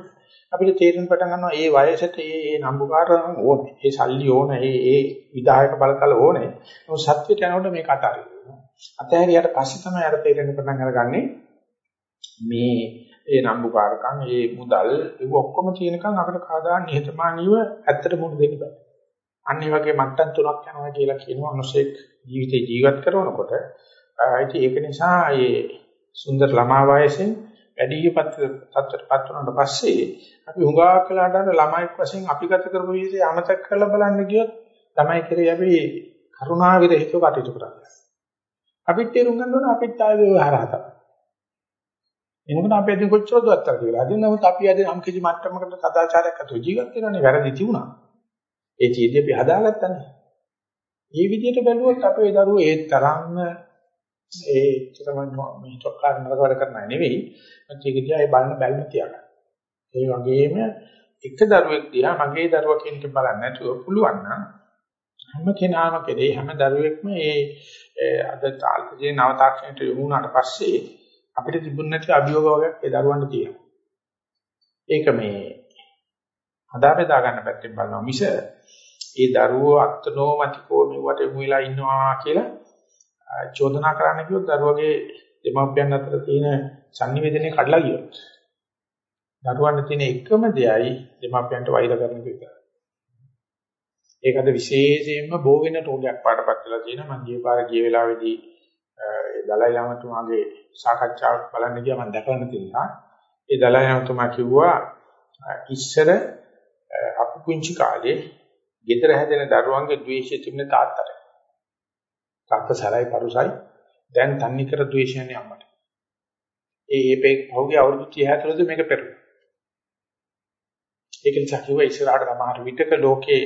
Speaker 1: අපිට තේරෙන පටන් ගන්නවා ඒ වයසට ඒ ඒ නම්බුකාරයන් ඕනේ. ඒ සල්ලි ඕනේ. ඒ ඒ විධායක බලතල ඕනේ. මොකද සත්‍යයට යනකොට මේක අතාරිනවා. අතහැරියට පස්සේ තමයි අර තේරෙන පටන් අරගන්නේ මේ ඒ නම්බුකාරකම්, ඒ මුදල්, ඒක ඔක්කොම තියෙනකන් අපිට කවදා නිහතමානීව ඇත්තට මුණ දෙන්න බෑ. අන්න ඒ වගේ මට්ටම් තුනක් යනවා කියලා කියනවා අනුසෙක් ජීවිතේ ජීවත් කරනකොට. ඉතින් ඒක නිසා මේ සුන්දර ළමා වයසෙන් වැඩිහිපත් තත්ත්වයටපත් වුණාට පස්සේ අපි හුඟා කළාට අර ළමයික් වශයෙන් අපි ගත කරපු විදිහේ අමතක කරලා බලන්න ගියොත් ළමයි කෙරේ අපි කරුණා විරහිතව කටයුතු කරන්නේ. අපිත් තේරුම් ගන්න ඕන අපිත් ආයේ ව්‍යවහාර හදන්න. එනකොට අපි අදින් කොච්චර දුරක් කියලා. අදින් නමුත් අපි අදින් යම් කිසි මට්ටමකට සදාචාරයක් අතෝ ජීවත් වෙනවනේ වැරදි තිබුණා. ඒ චීදී අපි හදාගත්තනේ. මේ විදිහට බැලුවොත් අපේ දරුවෝ ඒ තරම්ම ඒ චරම මේ චොක්කාර නරක වැඩ කරනා නෙවෙයි. ඒක දිහා ඒ බලන බැල්ම තියාගන්න. ඒ වගේම එක දරුවෙක් දිහා මගේ දරුවා කියන එක බලන්නේ නැතුව පුළුවන් නම් හැම කෙනාම කෙරේ හැම දරුවෙක්ම ඒ අද තාල්පජේ නව තාක්ෂණයට යොමු වුණාට පස්සේ අපිට තිබුණ නැති අභියෝග වගේක් ඒ දරුවන්ට තියෙනවා. ඒක මේ හදා බෙදා ගන්න පැත්තෙන් බලනවා මිස ඒ දරුවෝ අත්නෝමතිකෝ මෙවට යොමු වෙලා ඉන්නවා කියලා චෝදනා කරන්න කිව්වොත් දරුවගේ දෙමාපියන් අතර තියෙන sannivedanaye කඩලා ගියොත් දරුවන්ට තියෙන එකම දෙයයි දෙමාපියන්ට වෛර කරන එක විතරයි. ඒක අද විශේෂයෙන්ම බෝ වෙන රෝගයක් පාටපත් වෙලා තියෙනවා. මම ගිය පාර ගිය වෙලාවේදී ඒ දලයි ලාමතුමාගේ සාකච්ඡාවක් බලන්න ගියා මම දැකලා තියෙනවා. ඒ දලයි ලාමතුමා කිව්වා ඉස්සර අපු කුංචි කාලේ ගෙදර හැදෙන දරුවන්ගේ ද්වේෂය තිබෙන තාත්තට. තාත්තා සරයි පරුසයි දැන් තන්නේ කර ද්වේෂයනේ අම්මට. ඒ ඒ පහුගිය අවුරුදු 30 ඇතුළත මේක පෙරුණා. ඒක නිසා කිව්වා ඉස්සරහට සමහර විටක ලෝකේ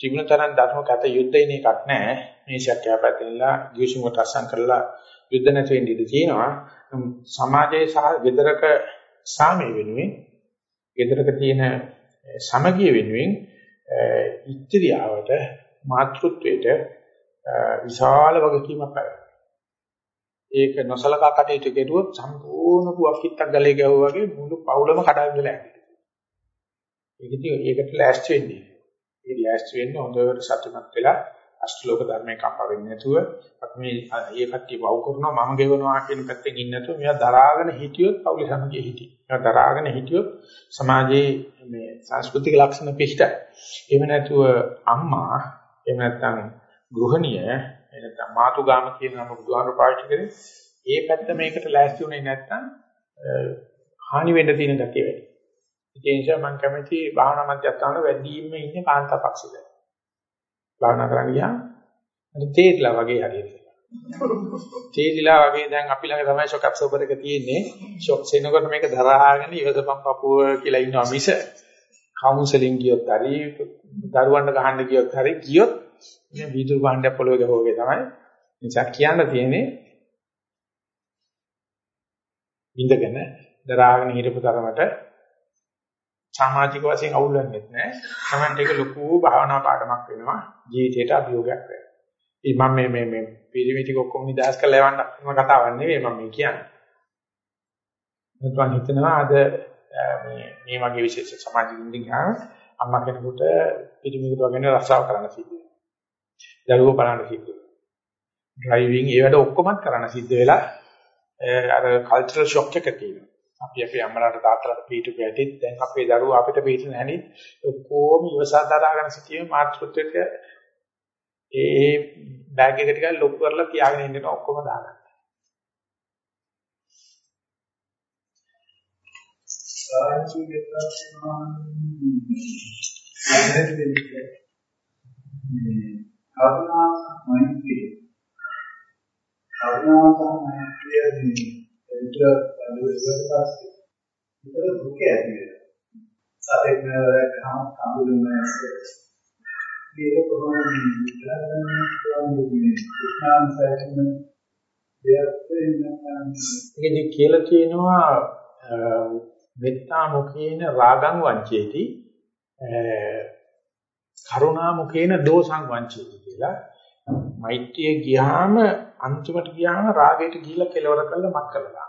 Speaker 1: තිබුණ තරම් ධර්මගත යුද්ධයින එකක් නැහැ. මේ ශක්තිය පැතලලා ගිවිසුමට අසං කරලා යුද්ධ නැති වෙන්න ඉඩ තියෙනවා. සමාජයේ සහ විතරක සාමය වෙනුවෙන් විතරක තියෙන සමගිය වෙනුවෙන් ඉත්‍ත්‍යාවට මාතෘත්වයට විශාල වගකීමක් පැවැත්වෙනවා. ඒක නොසලකා කටයුතු කෙරුවොත් සම්පූර්ණ පුවක්කිටක් ගලේ ගැහුවා වගේ මුළු පවුලම කඩාගෙන යනවා. ඒක ඉතින් ඒකට ලෑස්ති වෙන්නේ. ඒ ලෑස්ති වෙන්න හොඳට සතුටුමත් වෙලා අෂ්ටලෝක ධර්මයේ කම්පා වෙන්නේ නැතුව අපි මේ ඒ කට්ටිය වව් කරනවා මම ගෙවනවා කියන පැත්තෙන් ඉන්නේ නැතුව මෙයා දරාගෙන හිටියොත් පවුලේ සමගිය හිටියි. මෙයා දරාගෙන හිටියොත් සමාජයේ මේ සංස්කෘතික ලක්ෂණ පිටයි. එහෙම නැතුව අම්මා එහෙම නැත්නම් ගෘහණිය එනතම මාතුගාම කියන නම බුදුහාමර පාවිච්චි කරේ ඒ පැත්ත මේකට ලෑස්ති වුණේ නැත්නම් හානි වෙන්න තියෙන ගැතිය වැඩි. ඒ නිසා මම කැමති භාවනා මධ්‍යස්ථාන වැඩිම ඉන්නේ කාන්තාපක්ෂිද. භාවනා කරන්න ගියාම අර තේරිලා වගේ හරියට. තේරිලා වගේ දැන් අපි ළඟ තමයි ෂොක් ඇබ්සෝබර් එක තියෙන්නේ. ෂොක් සෙනකොට මේක දරාගෙන ඉවසපම් පපුව කියලා ඉන්නවා මිස කවුන්සලින් ගියොත් හරි දරුවන්ට ගහන්න ගියොත් හරි ගියොත් මේ වීදුරු භාණ්ඩයක් පොළවේ ගහුවාගේ තමයි. නිසා කියන්න තියෙන්නේ ඉඳගෙන දරාගෙන හිටපු තරමට සමාජික වශයෙන් අවුල් වෙන්නේ නැහැ. Tamante එක ලොකු භාවනා පාඩමක් වෙනවා. ජීවිතයට අභියෝගයක් වෙනවා. ඉතින් මම මේ මේ මේ පිරිමිටික ඔක්කොම නිදහස් කරලා යවන්න මම කතාවක් නෙවෙයි මම මේ කියන්නේ. මම හිතනවා අද මේ මේ වගේ විශේෂ සමාජික ඉඳින් ගියාම අම්මා කෙනෙකුට පිරිමිකට වගේ රස්සාව කරන්න සිද්ධ වෙනවා. දරුවෝ බලන්න සිද්ධ වෙනවා. ඩ්‍රයිවිං ඒ වැඩ ඔක්කොමත් කරන්න සිද්ධ වෙලා අර කල්චරල් ෂොක් එක තියෙනවා. අපි අපේ අම්මලාට තාත්තලාට පිටු පැටිත් දැන් අපේ දරුවෝ අපිට පිටු නැහෙනි ඔක්කොම ඉවසා දරාගෙන සිටීමේ මාතෘත්වයට ඒ බෑග් එක ටිකක් ලොක් කරලා තියාගෙන ඉන්න ඔක්කොම දාගන්න.
Speaker 4: සාහිත්‍යයේ මේ කරුණා මෛත්‍රිය කරුණාව සහ මෛත්‍රිය මේ විතර බැලුවට පස්සේ විතර දුක ඇති වෙනවා සතෙක් නරකම කඳුළුම මේක කොහොමද
Speaker 1: ඉතින් කියලා කියනවා මෙත්තා මුඛේන රාගං වංචේති. කරුණා මුඛේන දෝසං වංචේති කියලා මෛත්‍රිය ගියාම අන්තිමට ගියාම රාගයට ගිහිල්ලා කෙලවර කරලා මත් කරලා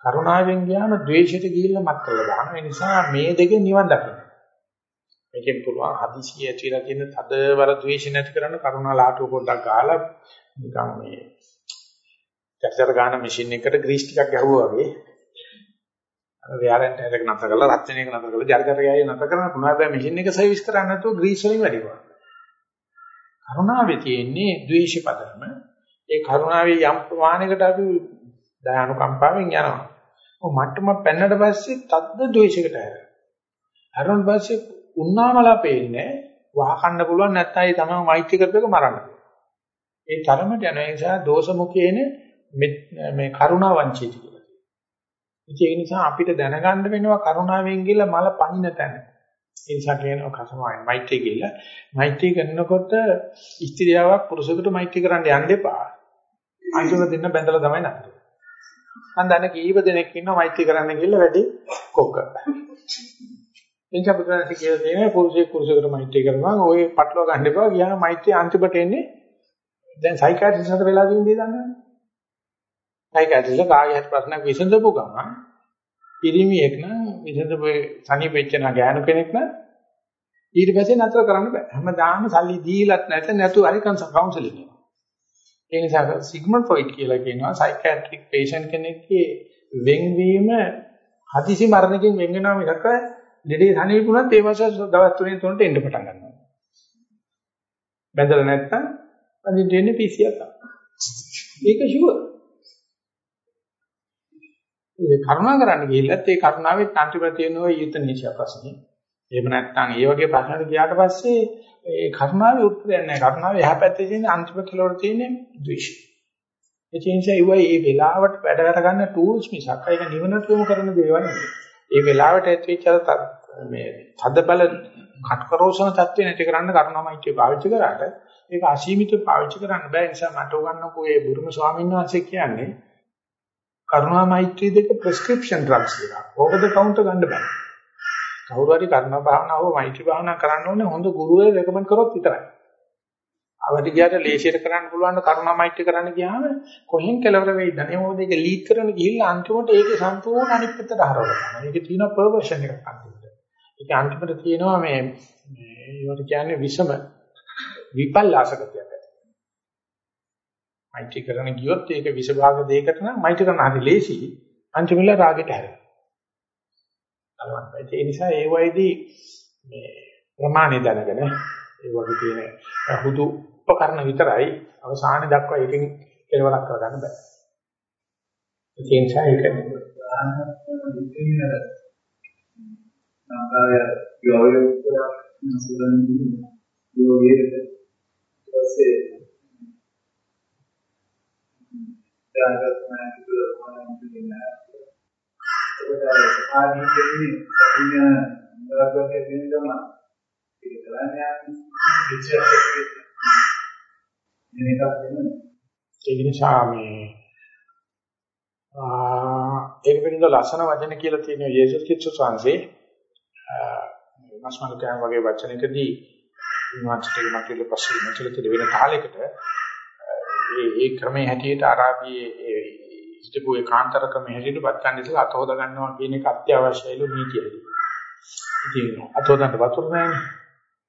Speaker 1: කරුණාවෙන් ගියාම ද්වේෂයට ගිහිල්ලා මත් කරලා දානවා. ඒ නිසා මේ දෙකෙන් නිවන් දකින්න. මේකෙන් පුළුවන් හදිසිය ඇතිලා තියෙන තදවර ද්වේෂ නැති කරන්න කරුණා ලාටුව පොඩ්ඩක් ගහලා නිකන් මේ චර්චර ගන්න මැෂින් එකට ග්‍රීස් ටිකක් ගැහුවා වගේ අර ව්‍යාරන්ට එක නැතර කරලා රත්න එක නැතර කරලා ජර්ජර ගෑයි නැතර කරන්න පුළුවන් හැබැයි මැෂින් එක සර්විස් කරන්න නැතුව ග්‍රීස් වලින් වැඩි කරනවා. කරුණාවේ තියෙන්නේ ද්වේෂ පදම. ඒ කරුණාවේ යම් ප්‍රමාණයකට අපි දයානුකම්පාවෙන් යනවා. ඔය මට්ටම පෙන්නට පස්සේ තද්ද ද්වේෂයකට හැරෙනවා. හරවන පස්සේ උන්නාමලා පේන්නේ වහකන්න පුළුවන් නැත්නම් ඒ තමයි මෛත්‍රී කරපේක මරන්න. ඒ තරමට යන නිසා දෝෂ මුඛේන මේ කරුණා වංචිත කියලා. ඒ නිසා අපිට දැනගන්න වෙනවා කරුණාවෙන් ගිහලා මල පනින තැන. ඒ නිසා කියනවා කසමයි මෛත්‍රී කියලා. මෛත්‍රී කරනකොට ස්ත්‍රියාවක් පුරුෂයෙකුට මෛත්‍රී කරන්න යන්න එපා. අයිතුන දෙන්න බැඳලා තමයි නැත්තේ. මම දන්න කීප දෙනෙක් ඉන්නවා මෛත්‍රී කරන්න ගිහලා වැඩි කොක්ක. එනිසා බුදුරජාණන් කියලා තියෙනවා පුරුෂයෙක් පුරුෂයෙකුට මෛත්‍රී කරනවා ඔය පටලවා ගන්න එපා. ගියාම මෛත්‍රී අන්තිමට එන්නේ දැන් සයිකියාට්‍රිස්ට්ට වෙලා තියෙන දේ දන්නවනේ. සයිකියාට්‍රිස්ට් කාගේ හරි ප්‍රශ්නයක් විසඳපු ගමන් පිරිමියෙක් නම් විසඳපු සනීපෙච්ච නා ගෑනු කෙනෙක් නම් ඊට පස්සේ නතර කරන්න බෑ. හැමදාම සල්ලි දීලත් නැත නැතු හරි කවුන්සලින් එක. ඒ නිසා සිග්මන්ඩ් ෆ්‍රොයිඩ් කියලා කියනවා සයිකියාට්‍රික් පේෂන්ට් කෙනෙක්ගේ වෙන්වීම හදිසි මරණකින් වෙන් වෙනවා මිසක ලෙඩේ සනීපුණත් ඒ මාස දවස් තුනේ තුනට එන්න පටන් ගන්නවා. බැඳලා නැත්තම් අදින් දෙන්නේ පිසියක්. *laughs* ඒක ෂුවර්. ඒ කරුණා කරන්න ගිහිල්ලත් ඒ කරුණාවේ අන්තිමට තියෙන ඔය යුතනීශය ප්‍රශ්නේ. එහෙම නැත්නම් ඒ වගේ ප්‍රශ්නකට ගියාට පස්සේ ඒ කරුණාවේ උත්තරයක් නැහැ. කරුණාවේ එහා පැත්තේ තියෙන අන්තිම කෙලවර තියෙන ද්වේෂය. ඒ නිසා ඒවයි මේ වෙලාවට වැඩ කර ගන්න ටූල්ස් මිසක් ඒක නිවනට යොමු කරන දේවල් නෙවෙයි. ඒ වෙලාවට ඇතුල්ච්ච මේ තද බල කටකරෝසන තත්ත්වේ නැති කරන්න කරුණාමයිත්‍ය පාවිච්චි කරාට ඒක අසීමිතව පාවිච්චි කරන්න බෑ. ඒ නිසා මට උගන්වපු ඒ බුරුම ස්වාමීන් වහන්සේ කියන්නේ කරුණා මෛත්‍රී දෙක ප්‍රෙස්ක්‍රිප්ෂන් ඩ්‍රග්ස් දෙක. ඕක ද කවුන්ටර් ගන්න බෑ. කවුරු හරි කරුණා භාවනාව හෝ මෛත්‍රී භාවනාව කරන්න ඕනේ හොඳ ගුරුවරයෙක් රෙකමන්ඩ් කරොත් විතරයි. අවදි ගියාට ලේසියට කරන්න පුළුවන් කරුණා මෛත්‍රී කරන්න ගියාම කොහෙන් කෙලවර වෙයිද? අනේ මොකද ඒක ලීඩ් කරන ගිහිල්ලා අන්තිමට ඒකේ සම්පූර්ණ අනිත් පැත්තට හරවලා යනවා. ඒකේ තියෙන පර්වර්ෂන් එකක් අන්තිමට. ඒක අන්තිමට තියෙනවා මේ මේ ඒවට කියන්නේ විෂම විපල්ලාසකතියක්. මෛත්‍රී කරන ගියොත් ඒක විසභාග දෙයකට නම් මෛත්‍රී කරන හරි ලේසි අන්තිමල රාගෙට හැරෙනවා. ඒ නිසා ඒ වයිදී මේ ප්‍රමාණය දැනගෙන ඒ වගේ තියෙන හුදු උපකරණ විතරයි අවසාන දක්වා එකකින් කෙලවරක් කරගන්න බෑ. ඒ නිසා ඒක
Speaker 4: සංකාරය යෝයෝ නසලන් යෝගේ ඊපස්සේ දාගත්නා කියලා මොනවද කියන්නේ ඒක සමාධිය කියන්නේ පුණ්‍ය නරකයේ වෙන ගම ඒක කරන්නේ විචාරයක්
Speaker 1: ඒක නිසා මේ ඒක පිළිබඳ ලස්සන වචන කියලා තියෙන යේසුස් ක්‍රිස්තුස් වහන්සේ මස්මල් කෑම වගේ වචනකදී උන්වහන්සේට මතක පස්සේ මෙතන වෙන කාලයකට ඒ ඒ ක්‍රමයේ හැටියට අරාබියේ හිටපු ඒ කාන්තර ක්‍රමයේ හැටියට බත් ගන්න ඉස්සලා අත හොද ගන්නවා කියන එක අත්‍යවශ්‍යයිලු නීතියදී. ඉතින් අත හොදන්න වතුර නැහැ.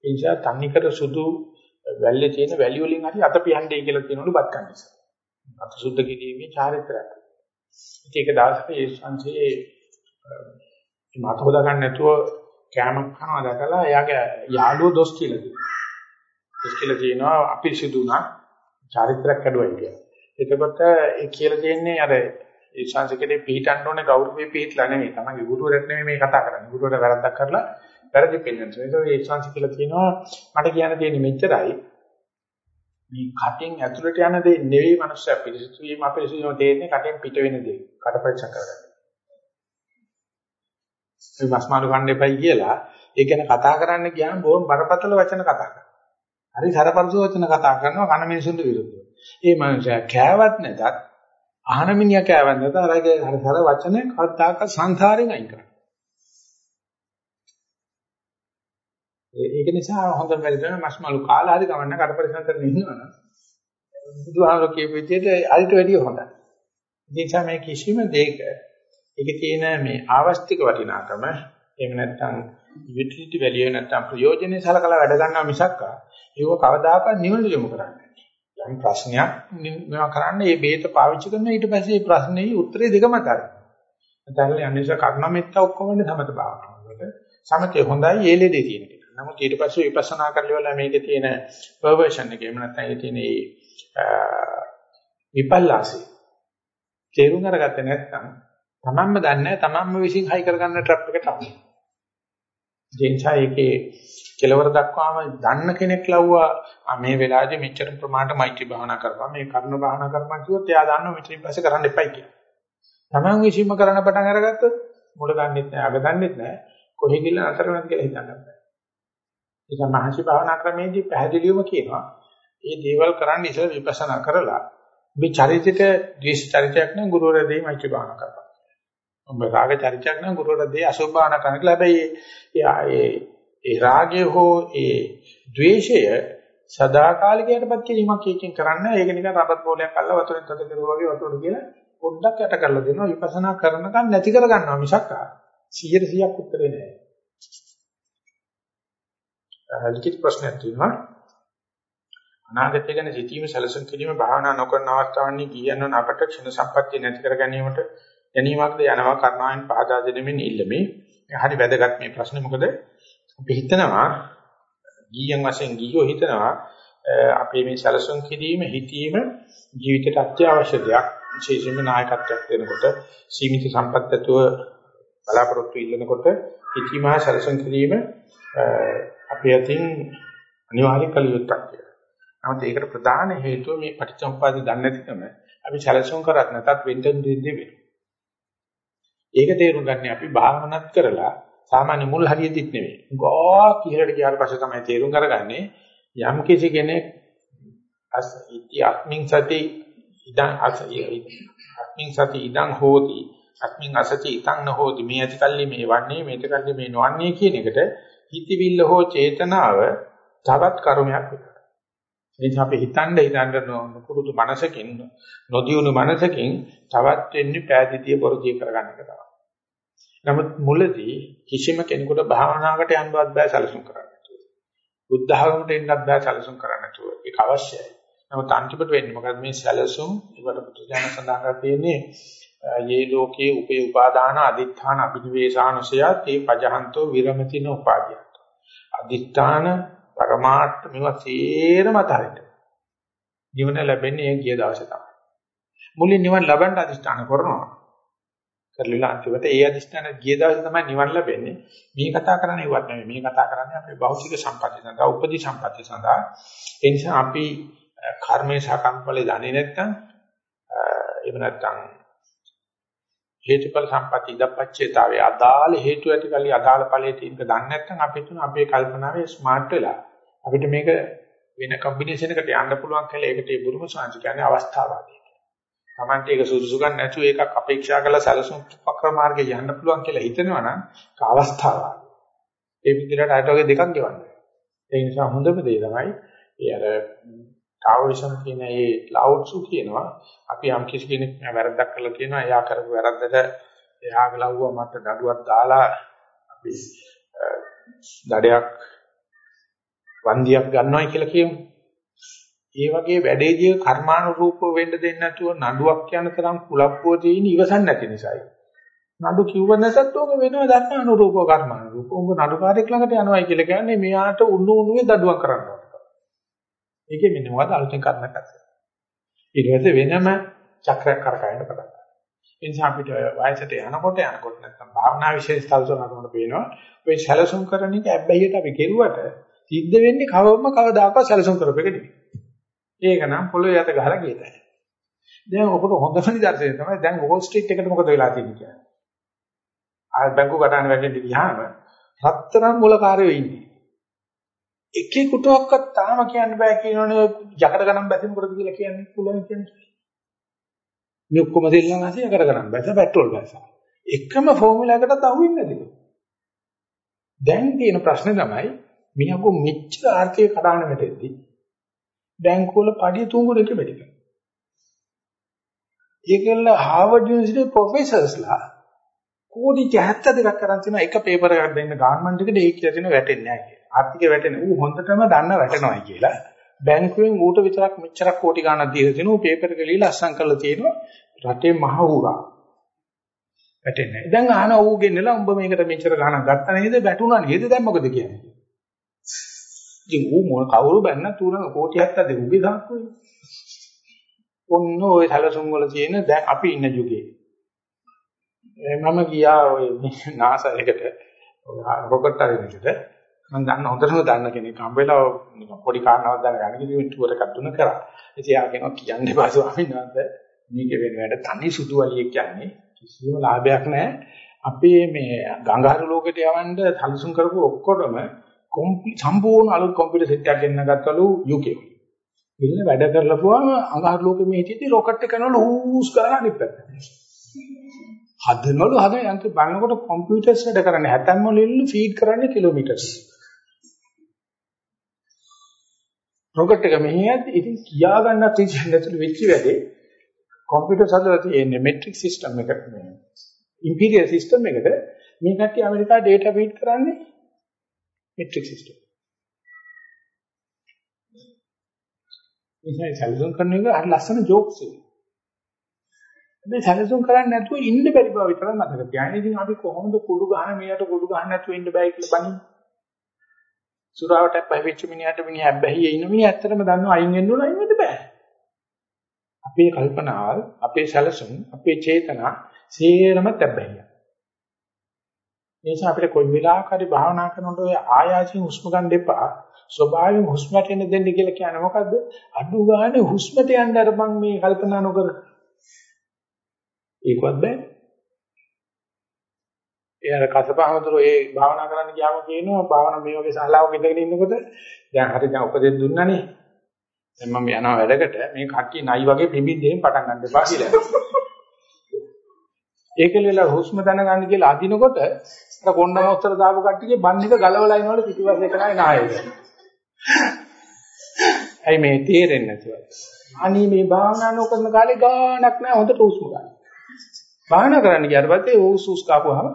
Speaker 1: ඒ නිසා තන්නිකර සුදු වැල්ලේ තියෙන වැලි වලින් හරි අත පියන්නේ කියලා කියනවලු බත් ගන්න ඉස්සලා. අත සුද්ධ කිරීමේ චාරිත්‍රාක්. ඉතින් ඒක දවසක ඒ සංසේ මත හොදා ගන්න නැතුව කැමක් කනවා දැකලා එයාගේ යාළුවෝ දොස් කියලා කිව්වා. දොස් කියලා කියනවා අපිරිසුදු උනා චාරිත්‍රාක් කැඩුවයි කියලා. එතකොට ඒ කියලා තියෙන්නේ අර ඒ ශාංශකේ පිළිටන්න ඕනේ ගෞරවයේ පිළිట్లా නෙමෙයි. තමන්ගේ ගුරුවරයෙක් නෙමෙයි මේ කතා කරන්නේ. ගුරුවරයා වැරද්දක් කරලා වැරදි පෙන්නන. ඒක ඒ ශාංශ කියලා කියනවා මට කියන්න තියෙන්නේ මෙච්චරයි. මේ කටෙන් ඇතුළට යන දේ නෙවෙයි මනුස්සය පිළිසිතු වීම අපිරිසිතුම තේන්නේ කටෙන් පිට වෙන දේ. කට පරීක්ෂා කරගන්න. ඒ වස්මාරු ගන්න එපයි කියලා ඒ ගැන කතා කරන්න ගියාම බොහොම බරපතල වචන කතා කරනවා. හරි සරපරසු වචන කතා කරනවා කන මිනිසුන්ට විරුද්ධව. ඒ මනුස්සයා කෑවත් නැතත් අහන මිනිහා කෑවත් නැතත් අරගේ අර සර වචන කද්දාක සංසාරෙන් අයින් කරනවා. ඒක නිසා හොඳම වැඩ තමයි මස්මලු කාලා හරි ගමන්න කට පරිසම් කරගෙන ඉන්නවනම් බුදුහාමර කියපු විදිහට අරිට වැඩිය හොඳයි. ඒ නිසා මේ කිසිම දෙයක ඒකේ තියෙන මේ ආවස්තික වටිනාකම එහෙම නැත්නම් යුටිලිටි වැලියු නැත්නම් ප්‍රයෝජනෙයි සලකලා වැඩ ගන්නවා මිසක් ඒක කවදාකවත් නිවන යොමු කරන්නේ නැහැ. යම් ප්‍රශ්නයක් මේවා කරන්න මේ බේත පාවිච්චි කරන ඊට පස්සේ මේ ප්‍රශ්නේ උත්තරේ දෙකම අතරයි. නැත්නම් අනිස කර්ණමෙත්ත ඔක්කොම සමත භාවනාවකට සමතේ හොඳයි ඒ ලෙඩේ තියෙන එක. නමුත් ඊට පස්සේ විපස්සනා කරලා මේකේ තියෙන පර්වර්ෂන් එක එහෙම නැත්නම් ඒ තියෙන විපල්ලාසී තේරුම් අරගත්තේ නැත්නම් තමන්ම දන්නේ තමන්ම විශ්ින් හයි කරගන්න ට්‍රැප් එකට තමයි. ජෙන්චා එකේ කෙලවර දක්වාම දන්න කෙනෙක් ලව්වා මේ වෙලාවේදී මෙච්චර ප්‍රමාණයට මෛත්‍රී භාවනා කරපුවා මේ කර්ණ භාවනා කරපුවා කිව්වොත් එයා දන්නවා මෙතනින් පස්සේ කරන්න එපයි කියලා. තමන් විශ්ීම කරන්න පටන් අරගත්තොත් මුල දන්නෙත් නෑ අග දන්නෙත් නෑ කොහෙ ගිහලා අතර නැති කියලා හිතන්න බෑ. ඒක මහසි භාවනා ක්‍රමේදී පැහැදිලිවම කියනවා. මේ දේවල් කරන්න ඉස්සෙල් විපස්සනා කරලා මේ චරිතයට ද්වේෂ චරිතයක් නම් ගුරුවරයා දෙයි මෛත්‍රී භාවනා කරපන්. ඔබ රාග චරිතයක් නම් ගුරුවරයා දෙයි අසුභ භාවනා කරන්න කියලා. හැබැයි ඒ ඒ රාගය හෝ ඒ ද්වේෂය සදාකාලිකයටපත් කිරීමක් එකකින් කරන්නේ ඒක නිකන් රබර් බෝලයක් අල්ල වතුරෙන් තද කරුවා වගේ වතුරට කියලා පොඩ්ඩක් යට කරලා දෙනවා විපස්සනා කරනකම් නැති කර ගන්නවා මිසක් 100%ක් උත්තරේ නෑ. ලිඛිත ප්‍රශ්නයක් තියෙනවා අනාගතය ගැන සිතීම සැලසුම් කිරීම භාවනා නොකරන අවස්ථාවන්හි කියනන අපට ක්ෂණ සම්පත්තිය නැති කර ගැනීමට ගැනීමක්ද යනවා කර්මාවෙන් පහදා දෙනෙමින් ඉල්ලමි. හරි වැදගත් මේ ප්‍රශ්නේ මොකද අපි හිතනවා ගීයන් වශයෙන් ගියෝ හිතනවා අපේ මේ සැලසුම් කිරීම හිතීම ජීවිතයට අත්‍යවශ්‍ය දෙයක් විශේෂයෙන්ම නායකත්වයක් දෙනකොට සීමිත සම්පත්තතුව බලාපොරොත්තු ඉල්ලනකොට හිතීම සැලසුම් කිරීම අපේ අතින් අනිවාර්ය කළ යුත්තක් කියලා. නමුත් ඒකට ප්‍රධාන හේතුව මේ පටිච්චසමුප්පාද දන්නේ නැතිකම අපි සැලසුම් කරත් නැතත් වෙන්න දෙන්නේ වෙනවා. ඒක තේරුම් ගන්න අපි භාවනාත් කරලා සාමාන්‍ය මුල් හරියදිත් නෙවෙයි. ගෝ කිහෙලට ගියාට පස්සේ තමයි තේරුම් කරගන්නේ යම් කිසි කෙනෙක් අස් ඉති අත්මින් සති ඉදං අත්මින් සති ඉදං හෝති අත්මින් අසති ඉතං නොහෝති මේ ඇතිකල්ලි මේ වන්නේ මේ ඇතිකල්ලි මේ නොවන්නේ කියන එකට හිතවිල්ල හෝ චේතනාව තවත් කර්මයක් විතරයි. එනිසා අපි හිතන්න හිතන්න කුරුදු මනසකින් නොදියුණු මනසකින් තවත් වෙන්නේ පෑදීතිය පොරදී කරගන්න එක තමයි. නමුත් මුලදී කිසිම කෙනෙකුට භාවනාවකට යන්නවත් බෑ සැලසුම් කරන්න. බුද්ධ ධර්මයට එන්නත් බෑ සැලසුම් කරන්න නැතුව. ඒක අවශ්‍යයි. නමුත් අන්තිමට වෙන්නේ මොකද මේ සැලසුම් ඒකට පුදුජාන සඳහන් කර තියෙන්නේ යේ ලෝකේ උපේ උපාදාන අදිත්‍ථාන අභිනිවේෂානුසය තේ පජහන්තෝ විරමතින උපාදිය. අදිත්‍ථාන පරමාර්ථ මේවා සේරම අතරින්. නිවන ලැබෙන්නේ ඒ ගිය දවසේ තමයි. මුලින් නිවන ලබන්න අදිෂ්ඨාන කරනවා. කරලිලා අන්තිමට ඒ අදිෂ්ඨාන ගිය දවසේ තමයි නිවන ලැබෙන්නේ. මේ කතා කරන්නේ ඒවත් නෙමෙයි. මේ කතා කරන්නේ අපේ භෞතික සම්පත්තිය සඳහා, උපදී සම්පත්තිය සඳහා. ඒ නිසා අපි කර්මයේ සාකම්පලේ දන්නේ නැත්නම් එහෙම නැත්නම් හේතුඵල සම්පatti ඉදපච්චේතාවේ අදාළ හේතු ඇති කල්ලි අදාළ ඵලයේ තියෙනක දන්නේ නැත්නම් අපි තුන අපේ කල්පනාවේ ස්මාර්ට් වෙලා අපිට මේක වෙන කම්බිනේෂන් එකකට යන්න පුළුවන් කියලා ඒකට ඒ බුරුම සාංශ කියන්නේ අවස්ථාවාදී. Tamante ඒක සුදුසු ගන්න නැතුව ඒකක් අපේක්ෂා කරලා සැලසුම් වක්‍ර මාර්ගේ යන්න පුළුවන් කියලා හිතනවා නම් ඒක අවස්ථාවාදී. ඒ විදිහට අයට වගේ දෙකක් ගෙවන්න. ඒ නිසා හොඳම දේ තමයි ඒ අර තාවෝයිසම් කියන ඒ ලවුඩ්සු කියනවා අපි යම් කිසි කෙනෙක් වැරද්දක් කළා කියනවා එයා කරපු වැරද්දට එයා ගලවුවා මට දඩුවක් දාලා අපි දඩයක් වන්දියක් ගන්නවයි කියලා කියමු. ඒ වගේ වැඩේදී කර්මානුරූපව වෙන්න දෙන්නේ නැතුව නඩුවක් යන තරම් කුලප්පුව තියෙන ඉවසන් නැති නිසායි. නඩු කිව්ව නැසත් ඕක වෙනව දන්න අනුරූපව කර්මානුරූපව. උඹ නඩුකාරයෙක් ළඟට යනවයි කියලා කියන්නේ මෙයාට උණු උණුවේ දඩුවක් කරනවා. ඒකේ මෙන්න මොකද අලුතෙන් කර්මයක් අත්දැක. ඊට පස්සේ වෙනම චක්‍රයක් කරකවන්න පටන් ගන්නවා. ඒ නිසා අපිට වයසට යනකොට යනකොට නැත්නම් භාවනා විශේෂ තල්සනකට පේනවා. ඔය සැලසුම් කරන එක ඇබ්බැහියට අපි කෙරුවට සිද්ධ වෙන්නේ කවවම කවදාකවත් සැලසුම් කරපෙක නෙමෙයි. ඒක නම් පොළොවේ යට ගහලා ගියතයි. දැන් ඔකට හොඳම නිදර්ශනය තමයි දැන් වෝල් ස්ට්‍රීට් එකට මොකද වෙලා තියෙන්නේ කියන්නේ. ආ බැංකු කඩන වැඩේ ගියාම රත්තරන් මුලකාරයෝ ඉන්නේ. එකෙකුටවත් තාම කියන්න බෑ කියනවනේ යකඩ ගණන් බැසි මොකටද කියලා කියන්නේ පුළුවන් කියන්නේ. මේ ඔක්කොම දෙල්ලන් ඇසි යකඩ ගණන් බැස පෙට්‍රල් බැස. එකම ෆෝමියුලා එකටත් අහුවෙන්නේ නැතිලු. දැන් තියෙන ප්‍රශ්නේ තමයි මියකෝ මෙච්චර ආර්ථික කඩාන වැටෙද්දි බැංකුවල පඩිය තුඟුරේක වැඩි කරනවා. ඒකෙල්ල හාවර්ඩ් යුනිවර්සිටි ප්‍රොෆෙසර්ස්ලා කෝටි 72ක් කරන් තියෙනවා එක පේපර් එකක් දෙන්න ගාර්මන්ට් එකට ඒක කියලා තියෙනවා වැටෙන්නේ නැහැ කියලා. ආර්ථිකය වැටෙන ඌ හොඳටම දන්න වැටෙනවායි කියලා. බැංකුවෙන් ඌට විතරක් මෙච්චරක් කෝටි ගාණක් දීලා තිනු පේපර් එක ලියලා අස්සම් කරලා තියෙනවා රටේ මහ ඌරා. වැටෙන්නේ. දැන් අහන ඌ ගෙන්නලා උඹ මේකට මෙච්චර ගාණක් ගත්තා නේද? වැටුණා නේද? දැන් මොකද කියන්නේ? ඉතින් ඌ මොන කවුරු බැන්නත් ඌ නම් කෝටි 70 උගේ දාක්කුවේ. ඔන්න ඔය සැලසුම් වල තියෙන දැන් අපි ඉන්න යුගයේ. මම ගියා ඔය NASA එකට රොකට් අරිනකට මම දන්න හොඳටම දන්න කෙනෙක් හම්බෙලා පොඩි කාරණාවක් දැනගන්න කිව්ව ටුවර් එකක් දුන්න කරා. ඉතින් යා කියනවා කියන්න එපා ස්වාමීන් වහන්සේ මේක වෙන වැඩ තනි සුදු වලියෙක් කියන්නේ කිසිම ලාභයක් නැහැ. අපේ මේ ගංගාරු ලෝකෙට යවන්න සැලසුම් කරපු ඔක්කොටම සම්පූර්ණ අලුත් කම්පියුටර් සෙට් එකක් ගෙන්න ගත්තලු UK. ඉන්න වැඩ කරලපුවාම අඟහරු ලෝකෙ මේ හිටියදී රොකට් එක කරනවලු හූස් කරලා අනිත් පැත්තට. හදනවලු හදන යන්ත්‍ර බලනකොට කම්පියුටර්ස් වැඩ කරන්නේ හැතැම්ම වලින් ෆීඩ් කරන්නේ කිලෝමීටර්ස්. රොකට් එක මෙහෙයත් ඉතින් කියා ගන්නත් ඉතින් ඇතුළු වෙච්ච වැඩේ කම්පියුටර් හදලා තියෙන්නේ මෙට්‍රික් සිස්ටම් එකකට මේ ඉම්පීරියල් සිස්ටම් එකට මේ කට්ටිය ඇමරිකා ඩේටා ෆීඩ් කරන්නේ මෙට්‍රික් සිස්ටම්. ඉතින් සැලසුම් කරන එක හරි ලස්සන ජෝක්ස් එක. මේ සැලසුම් කරන්නේ නැතුව ඉන්න බැරි බව විතරක් මතක තියාගන්න. ඉතින් අපි කොහොමද කුඩු ගහන මෙයට කුඩු ගහන්න නැතුව ඉන්න බෑ කියලා බනින්නේ. සුරාවට පැවිච්ච මිනිහට මිනිහ හැබැයි ඉන්න මිනිහ ඇත්තටම දන්නවා අයින් වෙන්න ඕන අයින් වෙන්න බෑ. අපේ කල්පනාවල්, අපේ සැලසුම්, අපේ චේතනා සේරම තැබ්බැහිය. නිසා අපිට කොයි වෙලාවක හරි භාවනා කරනකොට ඔය ආයාසයෙන් හුස්ම ගන්න එපා. ස්වභාවයෙන් හුස්මට එන්න දෙන්න කියලා කියන්නේ මොකද්ද? අඩු ගානේ හුස්මට යන්න අරපන් මේ කල්පනා නොකර. ඒකවත් බෑ. එයාර කසපහමතුරු ඒ භාවනා කරන්න ගියාම කියනවා භාවනා මේ වගේ ශාලාවක ඉඳගෙන ඉන්නකොට දැන් හරි දැන් උපදෙස් දුන්නානේ. දැන් මම යනවා වැඩකට මේ කට්ටිය නයි වගේ පිඹින්දෙන් පටන් ගන්න එපා කියලා. ඒකලෙල හුස්ම දැනගන්න කියලා අදිනකොට අර කොණ්ඩ මොස්තර දාපු කට්ටියගේ බන් එක ගලවලා එනවලු පිටිපස්සේ කරන්නේ නායක. ඇයි මේ තේරෙන්නේ නැතුව? අනී මේ භාවනා නොකරන කාලේ ගාණක් නැහැ හොඳට හුස්ම ගන්න. භාවනා කරන්න ගියාට පස්සේ හුස් හුස් කාපුවාම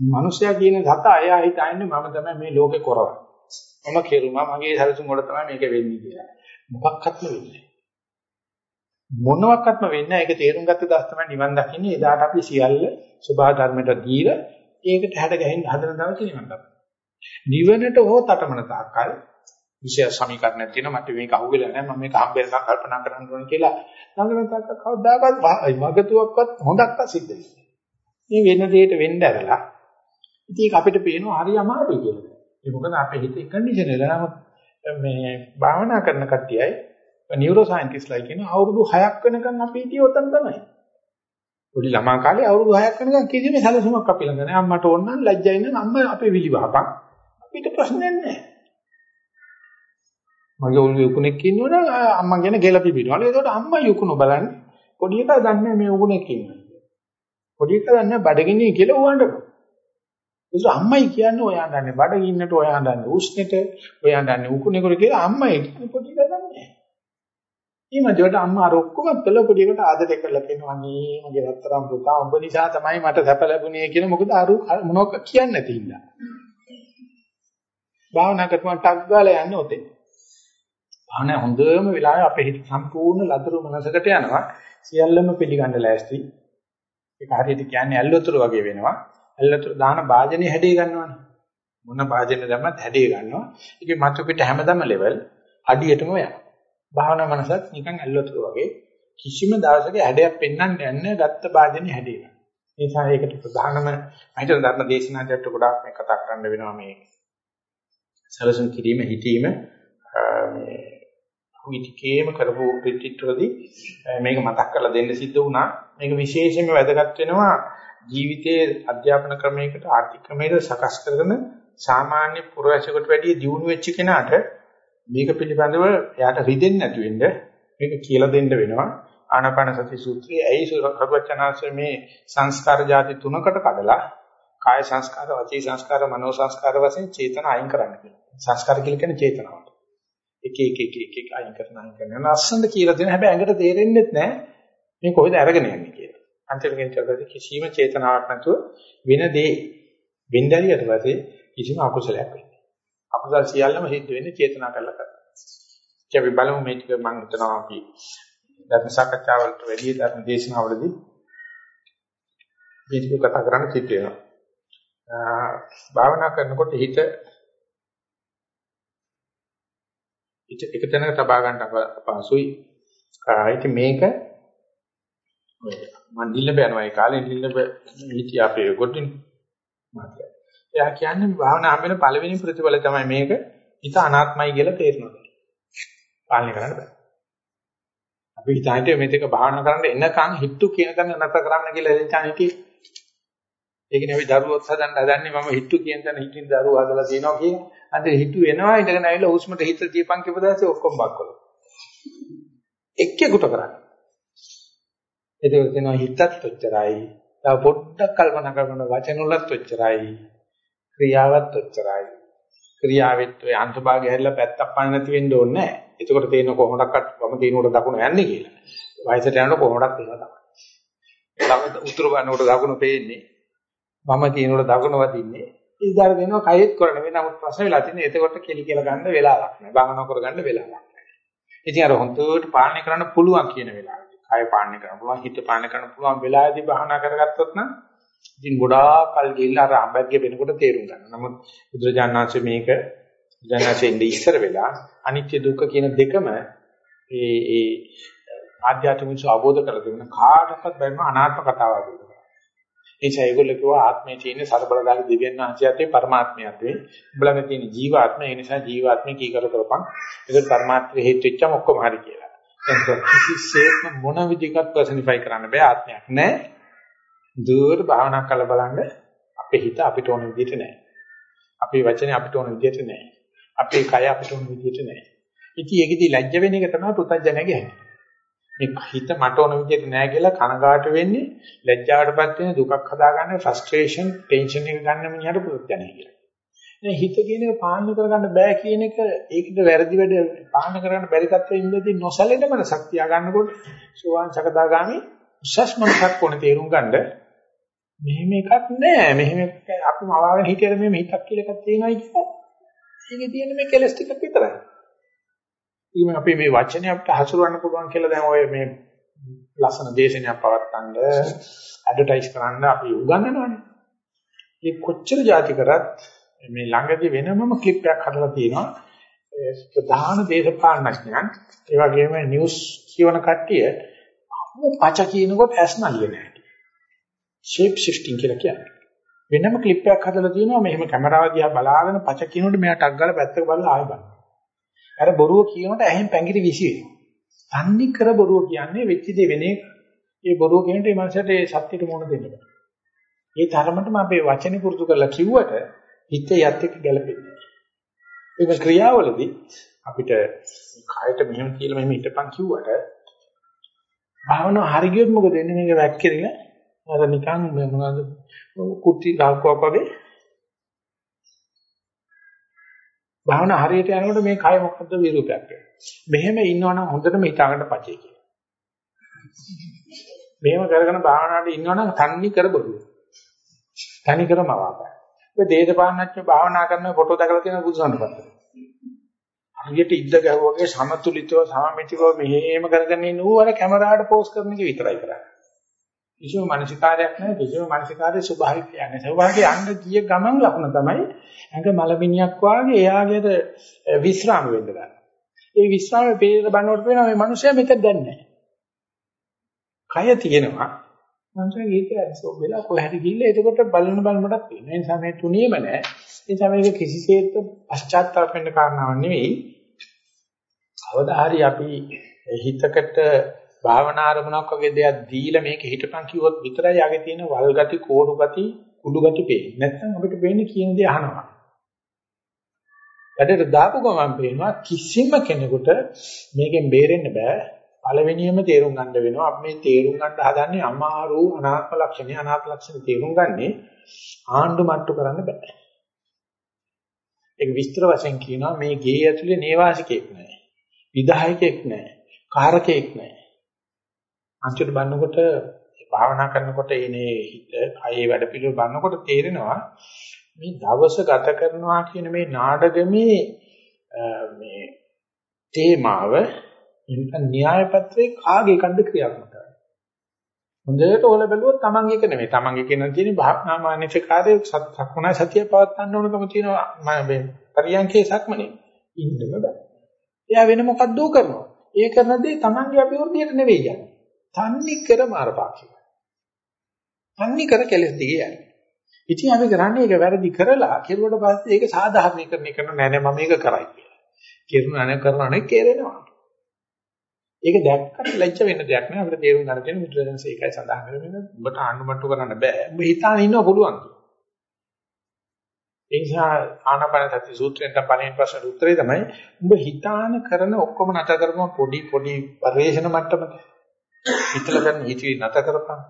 Speaker 1: මිනිසයා කියන සත අයා හිතන්නේ මම තමයි මේ ලෝකේ කරවන්නේ. මම කෙරුමා මගේ සැලසුම් වල තමයි මේක වෙන්නේ කියලා. මොකක්වත්ම වෙන්නේ මොනවත්ක්ම වෙන්නේ නැහැ. ඒක තේරුම් ගත්ත දවස් තමයි නිවන් දකින්නේ. එදාට අපි සියල්ල සබහා ධර්මයට දීලා ඒකට හැඩ ගැහෙන්න හදන දවසේ නිවන් දකිනවා. නිවනට හෝ තටමන තාක්කල් විශේෂ සමීකරණයක් තියෙනවා. මට මේක අහුවෙලා නැහැ. මම මේක හම්බෙන්නකම් කල්පනා කරන්න ඕනේ කියලා. ළඟම තාක්ක කවදාකවත් මගතුවක්වත් හොඳක්වත් සිද්ධ වෙන්නේ. මේ වෙන දෙයකට වෙන්න ඇරලා ඉතින් ඒක අපිට පේනවා හරි අමාරුයි කියලා. ඒ මොකද අපේ හිතේ කන්ඩිෂන් වෙලා නමුත් මේ භාවනා කරන කට්ටියයි නියුරෝ සයන්ටිස්ට්ලා කියන අවුරුදු 6ක් වෙනකන් අපි හිටියේ උතන් තමයි. පොඩි ළමා කාලේ අවුරුදු 6ක් වෙනකන් කිසිම සැලසුමක් අපි ළඟ නැහැ. අම්මට ඕන නම් ලැජ්ජයි නම් අම්මා අපේ විලිවහපන්. අපිට ප්‍රශ්නයක් නැහැ. මගේ ඔළුවේ උකුණෙක් ඉන්නවනම් අම්මා ගැන ගෙල පිබිනවලු. ඒකට අම්මා යුකුණ බලන්නේ. පොඩි එකා දන්නේ මේ උකුණෙක් ඉන්නවා. පොඩි එකා දන්නේ බඩගින්නේ කියලා උවන්ඩනවා. ඒක අම්මයි කියන්නේ ඔයා දන්නේ බඩගින්නට ඔයා දන්නේ උස්නෙට ඔයා දන්නේ උකුණේකට කියලා අම්මයි පොඩි එකා දන්නේ නැහැ. ඊමණට අම්මා අර ඔක්කොම පෙළ පොඩි එකට ආදරය කරලා කියනවා අනේ මගේ රත්තරන් පුතා උඹ නිසා තමයි මට සැප ලැබුණේ කියන මොකද අර මොනවක් කියන්නේ නැති ඉඳලා. භාවනා කරපුවා ටක් ගාලා යන්නේ ඔතෙන්. භාවනා හොඳම වෙලාවේ අපේ හිත සම්පූර්ණ ලදරු මනසකට යනවා. සියල්ලම පිළිගන්න ලෑස්ති. ඒක හරියට කියන්නේ ඇල්වතුරු වගේ වෙනවා. ඇල්වතුරු දාන වාජනේ හැඩේ ගන්නවනේ. මොන වාජනේ දැම්මත් හැඩේ ගන්නවා. ඒකේ මතු පිට හැමදම ලෙවල් අඩියටම යනවා. භාවනා මනසත් නිකන් ඇල්වතුරු වගේ කිසිම දවසක හැඩයක් පෙන්වන්නේ නැහැ ගත්ත වාජනේ හැඩේ. ඒ නිසා ඒකට ප්‍රධානම හිතන ධර්ම දේශනාවට ගොඩාක් මේ කතා කරන්න වෙනවා මේ සැලසුම් කිරීම හිතීම මේ විදිකේම කරපු රිට්‍රීට් වලදී මේක මතක් කරලා දෙන්න සිද්ධ වුණා. මේක විශේෂයෙන්ම වැදගත් වෙනවා ජීවිතයේ අධ්‍යාපන ක්‍රමයකට ආර්ථික ක්‍රමයකට සකස් කරන සාමාන්‍ය පුරවැසියෙකුට වැඩිය දියුණු වෙච්ච කෙනාට මේක පිළිබඳව එයාට රිදෙන්නේ නැතු වෙන්න මේක කියලා දෙන්න වෙනවා. ආනාපාන සති සූත්‍රයේ ඇයි සරුවචනාංශ මේ සංස්කාර જાති තුනකට කඩලා කාය සංස්කාර, වචී සංස්කාර, මනෝ සංස්කාර වශයෙන් චේතන අයින් කරන්න කියලා. සංස්කාර කියලා කියන්නේ චේතනාවට. එක එක එක එක එක අයින් කරන අයින් කරන ලස්සනට කියලා දෙන හැබැයි ඇඟට තේරෙන්නේ නැහැ මේ කොහෙද අරගෙන යන්නේ කියලා. අන්තිමට කියනකොට කිසිම චේතනාවක් නැතුව වෙන දේ වෙන්දරියට පස්සේ කිසිම අකුසලයක් වෙන්නේ නැහැ. අකුසල සියල්ලම සිද්ධ වෙන්නේ චේතනා කරලා කරලා. ඉතින් අපි බලමු මේ ටික මම හිතනවා අපි ධර්ම සාකච්ඡාවලට වැඩි ධර්ම දේශනාවලදී මේ ටික කතා කරන්න සිද්ධ වෙනවා. භාවනා කරනකොට හිත එක තැනක තබා ගන්න අපහසුයි. ඒක මේක මම දිල්ලබ යනවා ඒ කාලේ දිල්ලබ හිටිය අපේ කොටින් මාත්‍ය. එයා කියන්නේ භාවනා හැමෙන පළවෙනි ප්‍රතිඵල තමයි මේක හිත අනාත්මයි කියලා තේරෙනවා. පාලනය කරන්න බෑ. අපි හිතාන්නේ මේක භාවනා කරන්න එනකන් හිටු කියන තැන නැතර කරන්න කියලා එදින හිටියේ. ඒක නෙවෙයි දරුවොත් හදන්න හදන්නේ මම හිටු කියන තැන හිටින් දරුවෝ හදලා තියෙනවා කියන. අද හිටු එනවා ඉඳගෙන ඇවිල්ලා හුස්මට හිත දීපන් කියපදාසේ ඔක්කොම බක්කොල. එක්කෙකුට කරන්නේ. ඒක කියනවා හිතත් ඔච්චරයි. තව පොඩ්ඩක් කල්පනා කරන වචන වලත් ඔච්චරයි. ක්‍රියාවත් ඔච්චරයි. ක්‍රියාවෙත් ඔය අන්තභාගය හැරිලා පැත්තක් පන්න නැති වෙන්න ඕනේ නැහැ. එතකොට තේරෙන කොහොමඩක්වත් වම තිනුවට දකුණ යන්නේ කියලා. වයසට යනකොට කොහොමඩක් එහෙම තමයි. ළඟ උතුරු බනකොට දකුණ පේන්නේ. වම තිනුවට දකුණ වදින්නේ. ඉදාර දෙනවා කයෙත් කරන්න වෙන නමුත් ප්‍රශ්න වෙලා තියෙන්නේ එතකොට කෙලි කියලා ගන්න වෙලාවක් නැහැ. භාවනා කරගන්න වෙලාවක් නැහැ. ඉතින් අර හොඳට පාලනය කරන්න පුළුවන් කියන වෙලාවදී. කය පාලනය කරන්න පුළුවන්, හිත පාලනය කරන්න පුළුවන් වෙලාවදී භාවනා කරගත්තොත් නම් ඉතින් ගොඩාක් කල් ගිහිල්ලා අර අඹැග්ගේ වෙනකොට තේරුම් ගන්නවා. නමුත් බුදුරජාණන් වහන්සේ මේක බුදුරජාණන්සේ ඉඳ ඉස්සර වෙලා අනිත්‍ය දුක්ඛ කියන දෙකම ඒ ඒ ආධ්‍යාත්මික අවබෝධ කරලා තිබුණ කාටවත් බැරිම අනාත්ම කතාවක් දුන්නා. එනිසා ඒගොල්ලෝ කිව්වා ආත්මයේ තියෙන ਸਰබලදාරි දෙවියන් වහන්සේත් පරමාත්මයත් වේ. උඹලගේ තියෙන ජීවාත්මය ඒ නිසා ජීවාත්මය කීකර කරපන්. ඒක පරමාත්මයේ හේතු වෙච්චම ඔක්කොම හරි කියලා. එතකොට කිසිසේත්ම මොන විදිහකට පර්සනිෆයි කරන්න බෑ ආත්මයක් නෑ. දුර භාවනා කරලා බලන්න අපේ හිත අපිට ඕන විදිහට නෑ. අපේ වචනේ අපිට ඕන විදිහට නෑ. අපේ කය අපිට ඕන විදිහට නෑ. ඉතින් ඒකෙදි ලැජ්ජ වෙන එක තමයි පුතඥයගේ හැටි. මේ හිත මට ඕන විදිහට නෑ කියලා කනගාට වෙන්නේ ලැජ්ජාවටපත් වෙන දුකක් හදාගන්න ෆ්‍රස්ට්‍රේෂන් ටෙන්ෂන් එක ගන්න මිනිහට පුතඥය කියලා. දැන් හිත කියන එක පාලනය කරගන්න බෑ කියන එක ඒකට වැරදි වැඩ පාලනය කරගන්න බැරි තත්ත්වෙ ඉඳදී නොසලෙන මනසක් තියාගන්නකොට සෝවාන් සකදාගාමි උසස් මනසක් ඕනේ තේරුම් ගන්න මෙහෙම එකක් නෑ. මෙහෙම අපි මවාගෙන හිටියද මේ හිතක් කියලා එකක් තියෙනයි කියලා. ඒකේ තියෙන මේ කෙලස් ටිකක් විතරයි. ඊම අපි මේ වචනේ අපිට හසුරවන්න පුළුවන් කියලා දැන් ඔය මේ ලස්සන දේශනයක් පවත්තන්න ඇඩ්වර්ටයිස් කරන්න අපි උගන්වනවානේ. ඒ කොච්චර જાති කරත් මේ ළඟදී වෙනමම ක්ලිප් එකක් හදලා තියෙනවා. ප්‍රධාන දේශපාලනඥයන් ඒ වගේම නිවුස් කියවන කට්ටිය පච කියනකොට ඇස් නල්ලේ නැහැ ෂේප් ෂිෆ්ටිං කියලා කියන්නේ. වෙනම ක්ලිප් එකක් හදලා තියෙනවා මෙහෙම කැමරාව දිහා බලාගෙන පච කියනකොට මෙයා ටක් ගාලා පැත්තක බලලා ආයෙ බලනවා. අර බොරුව කියනකොට ඇහෙන් පැංගිරි විසි වෙනවා. තන්නේ කර බොරුව කියන්නේ වෙච්ච දේ වෙන එක. ඒ බොරුව කියනට මේ මනසට ඒ සත්‍යෙට මොන දෙන්න බෑ. ඒ තරමටම අපේ වචනේ පුරුදු කරලා කිව්වට හිත යත් එක්ක ගැලපෙන්නේ නැහැ. ඒක ක්‍රියාවලදී අපිට කායට මෙහෙම කියලා මෙහෙම හිටපන් කිව්වට භාවනාව හරි ගියොත් මොකද වෙන්නේ මේක වැක්කිරෙලා අර නිකන් මොනවද කුටි ගහකුවක් වගේ භාවනා හරියට යනකොට මේ කය මොකද්ද විරූපයක් වෙන්නේ. මෙහෙම ඉන්නවනම් හොඳටම හිතාගන්න පචේ කියලා. මෙහෙම කරගෙන භාවනාවට ඉන්නවනම් තන්නේ කර බොරුව. තනි කරම අවාපයි. ඔය දේශපාලනඥයෝ භාවනා කරන ෆොටෝ දැකලා තියෙන බුදුසන්පතේ. හරියට ඉද්ද ගැහුවාගේ සමතුලිතව සමමිතිව මෙහෙම කරගෙන ඉන්න ඌ අර කැමරාවට පෝස් කරන එක විතරයි කරන්නේ. කිසිම මානසිකාරයක් නැහැ කිසිම මානසිකාරයේ ස්වභාවික යන්නේ. ස්වභාවික යන්න ගිය ගමන් ලකුණ තමයි ඇඟ මලමිනියක් වාගේ එයාගේද විස්්‍රාම වෙන්න ගන්න. ඒ විස්්‍රාමයේ පේන බන්නකොට පේනවා මේ මිනිස්සයා මෙතන දැන් නැහැ. කය තියෙනවා. මනුස්සයා ඒක ඇසෝ වෙලා කොහරි ගිහිල්ලා එතකොට බලන බලමඩක් තියෙනවා. ඒ නිසා මේ තුනියම නැහැ. ඒ නිසා මේක කිසිසේත් පශ්චාත්තාප වෙන්න කාරණාවක් නෙවෙයි. කවදා හරි අපි හිතකට භාවනා අරමුණක් වගේ දෙයක් දීලා මේක හිටපන් කිව්වොත් විතරයි යගේ තියෙන වල් ගති, කෝඩු ගති, කුඩු ගති පේන්නේ. නැත්නම් අපිට පේන්නේ කියන දේ අහනවා. වැඩට දාපු ගමන් පේනවා කිසිම කෙනෙකුට මේකෙන් බේරෙන්න බෑ. පළවෙනියම තේරුම් ගන්න වෙනවා. අපි මේ තේරුම් ගන්න හදන්නේ අමාරු අනාත්ම ලක්ෂණ, අනාත්ම ලක්ෂණ තේරුම් ගන්නේ ආණ්ඩු මට්ටු කරන්න බෑ. ඒක විස්තර වශයෙන් කියනවා මේ ගේ ඇතුලේ නේවාසිකෙක් නැහැ. විධායකෙක් නැහැ. කාරකෙක් නැහැ. අන්තිමට බලනකොට භාවනා කරනකොට එනේ හිත කයේ වැඩ පිළිවෙල බලනකොට තේරෙනවා මේ දවස ගත කරනවා කියන මේ නාටකමේ මේ තේමාව ඉන්න න්‍යාය පත්‍රයේ කාගේ එකක්ද ක්‍රියාත්මක කරන්නේ. හොඳට ඕල බැලුවොත් තමන්ගේ එක නෙමෙයි. තමන්ගේ කියන තියෙන භාවනා මානසිකාරයේ සක්මනා සතිය පවත්වන්න ඕනකම තියෙනවා. මම පරියන්කේ සක්මනේ ඉන්නම බෑ. එයා වෙන මොකක්ද කරනවා. ඒ කරන දේ තමන්ගේ අභිවෘද්ධියට නෙවෙයි යන්නේ. තන්නේ කර මාරපාක්ෂික. තන්නේ කර කෙලස් දිගේ යන්නේ. ඉතින් අපි කරන්නේ ඒක වැරදි කරලා කෙරුවට පස්සේ ඒක සාධාරණීකරණය කරන නෑ නෑ මම මේක කරයි කියලා. කෙරුණා නේ කරනවා නේ කෙරෙනවා. ඒක දැක්කට ලැජ්ජ වෙන්න දෙයක් නෑ අපිට තේරුම් ගන්න තියෙන මුද්‍රණස ඒකයි සඳහන් කරන්නේ උඹට ආණ්ඩුමට්ටු කරන්න බෑ. උඹ හිතාන ඉන්නව පුළුවන්. ඒ නිසා ආනාපාන සති සූත්‍රයෙන් තමයි පළවෙනි ප්‍රශ්නට උත්තරේ තමයි උඹ හිතාන කරන ඔක්කොම නැත කරපුවම පොඩි පොඩි පරිේශන මට්ටමක හිතලා කරන හිතවි නැත කරපන්.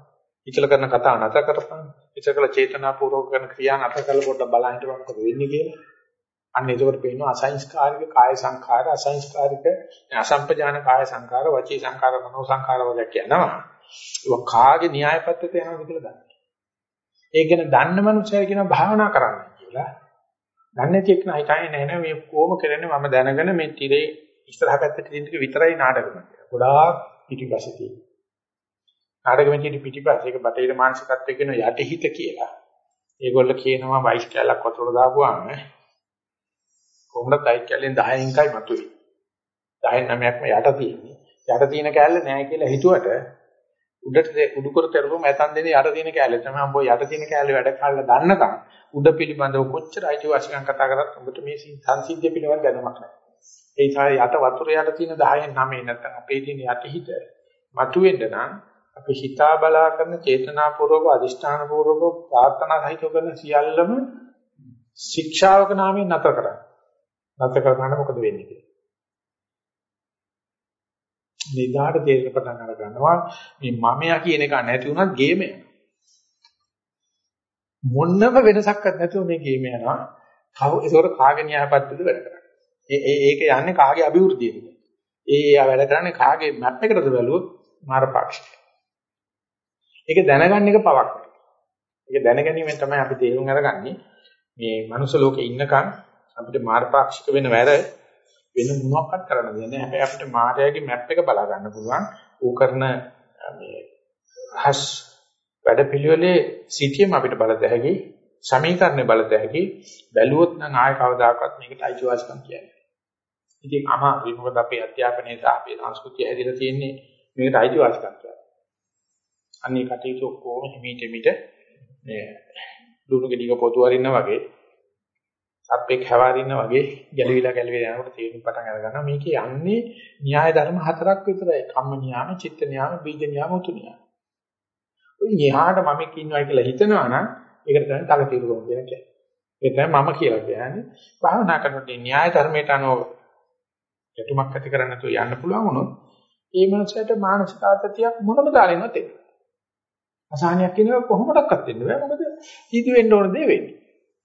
Speaker 1: හිතලා කරන කතා නැත කරපන්. හිතකල චේතනාපූර්වක කරන ක්‍රියා නැත කරලා පොඩ්ඩක් බලන්න හිටපන් මොකද වෙන්නේ කියලා. අන්න ඒකට පේනවා අසංස්කාරික කාය සංඛාර අසංස්කාරික අසම්පජාන කාය සංඛාර වචී සංඛාර මනෝ සංඛාර වගේ කියනවා. ඒක කාගේ න්‍යාය පද්ධතිය යනවද කියලා දන්නේ. ඒක ගැන දන්න මනුස්සය කියන භාවනා කරන්න කියලා. දන්නේ නැති එක හිතන්නේ නැහැ නෑ මේ කොහොම කරන්නේ මම දැනගෙන මේ tire ඉස්සරහ පැත්තේ තියෙන ටික විතරයි නාටකම කියලා. ගොඩාක් පිටිපස්සේ තියෙනවා. නාටකෙම තියෙන පිටිපස්සේ ඒක බටේර මානසිකත්වයේ කියන යටිහිත කියලා. ඒගොල්ල කියනවා වයිස් කැලක් වතුර දාපුවාම කොහොමද වයිස් කැලෙන් 10න් කයි මතුවේ. 10න් 9ක්ම යට තියෙන්නේ. යට තියෙන කැලල නෑ කියලා හිතුවට උඩට උඩු කර කරපුවම ඇතන් දෙන්නේ යට තියෙන කැලේ තමයි උඹ යට තියෙන කැලේ වැඩ කරලා දන්නකම් උඩ පිළිබඳව කොච්චර අයිතිවාසිකම් කතා කරත් උඹට මේ සංසිද්ධිය පිළිබඳ දැනුමක් නැහැ. ඒ නිසා යට වතුර යට තියෙන 10න් 9 නැත්නම් අපේ තියෙන යටිහිත මතුවෙන්න නම් අපි හිතා බලා කරන චේතනාපූර්වක අදිෂ්ඨානපූර්වක ප්‍රාර්ථනා සහිතව කරන සියල්ලම ශික්ෂාවක නාමයෙන් නැතර කරන්න. නැතර කරගන්න මොකද වෙන්නේ කියලා. නිදාට තේරෙන්න පටන් අර ගන්නවා මේ මමයා කියන එක නැති වුණත් ගේම යනවා. මොන්නම වෙනසක්වත් නැතුව මේ ගේම යනවා. කව ඒකට කාගේ න්‍යායපත්‍යද වැඩ කරන්නේ. ඒ ඒක යන්නේ කාගේ අභිවෘද්ධියද? ඒ ඒ වැඩ කරන්නේ කාගේ මැප් එකටද බැලුවොත් මාරපාක්ෂික. ඒක දැනගන්න එක පවක්. ඒක දැනගැනීමෙන් තමයි අපි තේරුම් අරගන්නේ මේ මනුස්ස ලෝකේ ඉන්නකන් අපිට මාර්ගපාක්ෂික වෙන වැර වෙන මොනවක්වත් කරන්න දෙන්නේ නැහැ. හැබැයි අපිට මායාවේ මැප් එක බලා ගන්න පුළුවන්. ඌ කරන මේ හස් වැඩපිළිවෙලේ සිටියම අපිට බලත හැකි සමීකරණය බලත හැකි බැලුවොත් නම් ආය කවදාකවත් මේකට අයිතිවාසිකම් කියන්නේ. ඉතින් අමාරුයි මොකද අපේ අධ්‍යාපනයේ සහ අපේ සංස්කෘතිය ඇදලා තියෙන්නේ මේකට අයිතිවාසිකම් කියන්නේ. අන්නේ කටයුතු ඔක්කොම හිමීට මිට මේ දුණු ගෙඩියක පොතු වරින්න වගේ සත්පෙක් හැවාරින්න වගේ ගැලවිලා ගැලවිලා යනකොට තේරුම් පටන් අරගන්නවා මේකේ යන්නේ න්‍යාය ධර්ම හතරක් විතරයි කම්ම න්‍යාම චිත්ත න්‍යාම බීජ න්‍යාම උතු න්‍යාම. ඔය න්‍යායට මම ඉන්නවා කියලා හිතනවා නම් ඒකට තමයි තල తీරුකම කියලා කියන්නේ. ඒ තමයි මම කියලා කියන්නේ. භාවනා කරනකොට න්‍යාය ධර්මයට අනුව යටුමක් ඇති කරන්න තු යන්න පුළුවන් වුණොත් ඒ මනසට මානසික ආතතියක් මොනම දාලෙන්නත් එන්නේ. අසහනයක් කියනවා කොහොමඩක්වත් වෙන්න බෑ මොකද හිත වෙන්න ඕන දේ වෙන්නේ.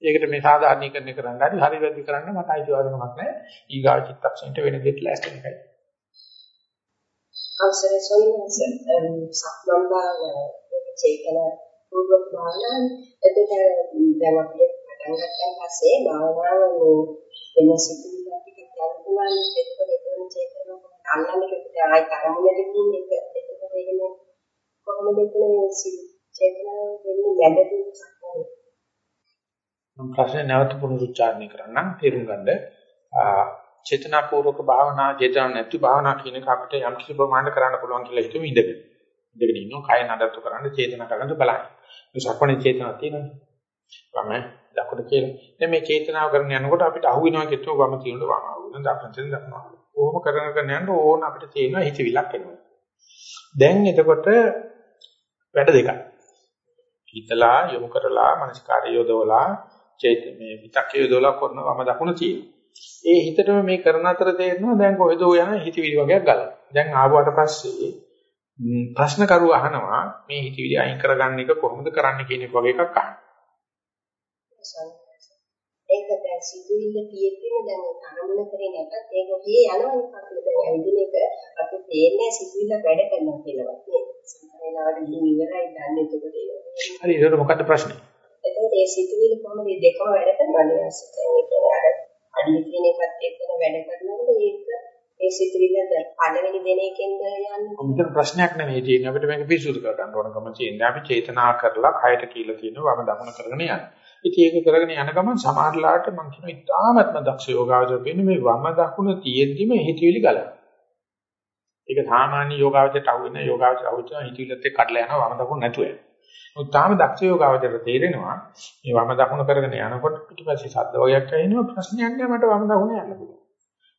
Speaker 1: ඒකට මේ සාධාරණීකරණය කරන්න හරි හරි වැදි කරන්න මට අයිතිවාසිකමක් නැහැ. ඊගා චිත්තක්ෂණයට වෙන දෙයක් ලෑස්ති එකයි.
Speaker 5: අවසරයි සොයනස සක්මන් භාවන චේතන පූර්වක භාවන එතකොට දැන් අපි පටන් ගත්තන් පස්සේ භාවනාව වෙන සිතුවිලි ටිකක් යන්න පුළුවන් එතකොට එතන චේතන අල්ලන්නේ ආයි තරමුණට කියන්නේ එතකොට එහෙම කොහොමද එතන චේතනාව වෙන්නේ යැදෙන්නේ සක්මන්
Speaker 1: මම ප්‍රශ්නේ නැවත පුනරුච්චාරණය කරන්නම් තේරුම් ගන්න. චේතනාපූර්වක භාවනා, චේතනා නැති භාවනා කියන එක අපිට යම් කිසි ප්‍රමාණයක් කරන්න පුළුවන් කියලා හිතමු ඉඳගෙන. ඉඳගෙන ඉන්නවා කය නඩත්තු කරන්න චේතනා කරන්න බලන්න. මේ සක්මණේ චේතනා තියෙනවනේ. වම දකුණ කියලා. දැන් මේ චේතනාව කරන යනකොට අපිට අහු වෙනවා කිව්වොත් වම තියෙනකොට වම අහු වෙනවා දකුණ තියෙන දකුණ අහු වෙනවා. කොහොම කරන කරන යනකොට ඕන අපිට තියෙනවා හිතවිලක් එනවා. දැන් එතකොට වැඩ දෙකක්. හිතලා යොමු කරලා මනස්කාරය යොදවලා චේත මේ විතක්කේ යොදවලා කරන වම දකුණ තියෙනවා. ඒ හිතටම මේ කරන අතර තේරෙනවා දැන් කොහෙදෝ යන හිතවිලි වගේක් ගලන. දැන් ආවට පස්සේ ප්‍රශ්න කරුව අහනවා මේ හිතවිලි අයින් කරගන්න එක කොහොමද කරන්න කියන එක වගේ එකක් අහනවා.
Speaker 5: ඒක දැන් දැන් සිතුවිල්ල තියෙද්දිම දැන් අරමුණ කරේ නැත්නම් ඒක ඔහේ යනවනේ කකුල දැන් ඇවිදින එක අපිට තේරෙන්නේ සිතුවිල්ල වැඩ කරනවා කියලාවත් නේද සමහරවිට ගිහින් ඉවරයි දන්නේ. එතකොට ඒක
Speaker 1: හරි ඒකට මොකද්ද ප්‍රශ්නේ?
Speaker 5: එතකොට ඒ සිතුවිලි කොහොමද? දෙකම වැඩ කරනවද ඒ කියන්නේ අර අඩිය තියෙන එකත් එක්කම වැඩ කරනවද ඒක ඒ සිතුවිල්ල පළවෙනි දෙන එකෙන්ද යන්නේ?
Speaker 1: මෙතන ප්‍රශ්නයක් නෙමෙයි තියෙන්නේ. අපිට මේක පිරිසුදු කර ගන්න ඕනකම තියෙනවා. අපි චේතනා කරලා කයට කියලා කියනවා වම දකුණ කරගෙන යන්න. ඉතින් ඒක කරගෙන යන ගමන් සමහරලාට මම කියන ඉතාමත්ම දක්ෂ යෝගාවචර වෙන්නේ මේ වම දකුණ තියෙද්දිම හිතවිලි ගලන. ඒක සාමාන්‍ය යෝගාවචරයට අහු වෙන යෝගාවචර අහු වෙන හිතවිලිත් එක්ක කඩලා යනවා වම දකුණ නැතුව යනවා. උත් තාම දක්ෂ යෝගාවචරයට තේරෙනවා මේ වම දකුණ කරගෙන යනකොට පිටිපස්සේ ශබ්ද වගේක් ඇහෙනවා ප්‍රශ්නයක් නෑ මට වම දකුණ යන්න පුළුවන්.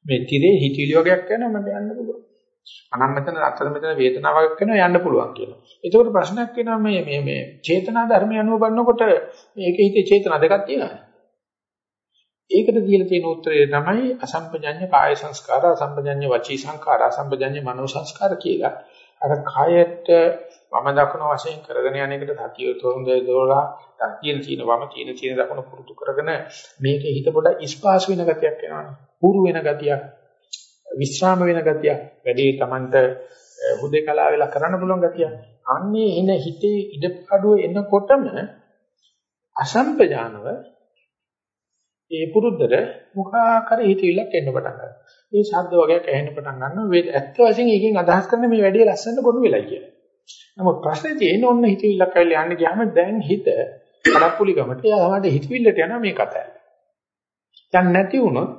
Speaker 1: මේ tire හිතවිලි වගේක් කරනවා මට යන්න පුළුවන්. අනම් මෙතන අතර මෙතන වේදනාවක් කරනවා යන්න පුළුවන් කියලා. ඒකෝට ප්‍රශ්නයක් වෙනවා මේ මේ මේ චේතනා ධර්මය අනුව බලනකොට මේකේ හිතේ චේතනා දෙකක් තියෙනවා. ඒකට දීලා තියෙන උත්තරය තමයි අසම්පජඤ්ඤ කාය සංස්කාර, අසම්පජඤ්ඤ වචී සංස්කාර, අසම්පජඤ්ඤ මනෝ සංස්කාර කියලා. අර කායයට වම දකුණ වශයෙන් කරගෙන යන එකට සතිය තොරඳේ දෝලා තියෙන තියෙන වම තියෙන තියෙන දකුණ පුරුදු කරගෙන මේකේ හිත පොඩ ඉස්පාස් වෙන ගතියක් එනවනේ. පුරු වෙන ගතියක්, විශ්‍රාම වෙන ගතියක්, වැඩි Tamanට හුදේකලා වෙලා කරන්න පුළුවන් ගතියක්. අන්නේ එන හිතේ ඉඩපාඩුව එනකොටම අසම්පජානව ඒ පුරුද්දට මුඛාකර හිතවිල්ලක් එන්න පටන් ගන්නවා. මේ ශබ්ද වගේක් ඇහෙන්න පටන් ගන්නවා. ඇත්ත වශයෙන් එකෙන් අදහස් කරන මේ වැඩේ ලස්සනට ගොනු වෙලා කියලා. නමුත් ප්‍රශ්නේ තියෙන්නේ ඔන්න හිතවිල්ලක් ඇවිල්ලා යන්න ගියාම දැන් හිත කඩප්පුලිකමට එයා තමයි හිතවිල්ලට යනවා මේ කතාව. දැන් නැති වුණොත්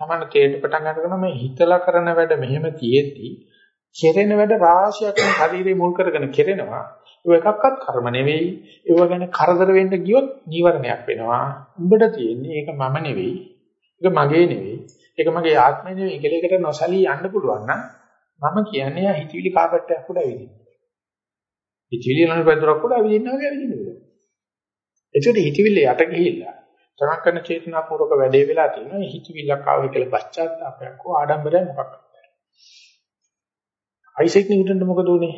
Speaker 1: තමයි තේරෙන්න පටන් ගන්නවා මේ හිතලා කරන වැඩ මෙහෙම තියෙද්දි කෙරෙන වැඩ රාශියක් මේ ශරීරේ මුල් කරගෙන කෙරෙනවා. ඒ එකක්වත් කර්ම නෙවෙයි. ඒව ගැන කරදර වෙන්න ගියොත් නීවරණයක් වෙනවා. උඹට තියෙන්නේ ඒක මම නෙවෙයි. ඒක මගේ නෙවෙයි. ඒක මගේ ආත්මය නෙවෙයි. ඒකලයකට නොසලී යන්න පුළුවන් නම් මම කියන්නේ යා හිතවිලි කාපට්ටයක් උඩ ඇවිදින්න. හිතවිලි යන පැදුරක් උඩ ඇවිදින්න වගේ ඇවිදින්න පුළුවන්. ඒකට හිතවිල්ල යට ගිහිල්ලා තරක් කරන චේතනාපූර්වක වැඩේ වෙලා තියෙනවා. හිතවිල්ලක් ආවයි කියලා පශ්චාත්තාවයක් හෝ ආඩම්බරයක් මොකක්ද? අයිසෙක් නිව්ටන්ට මොකද උනේ?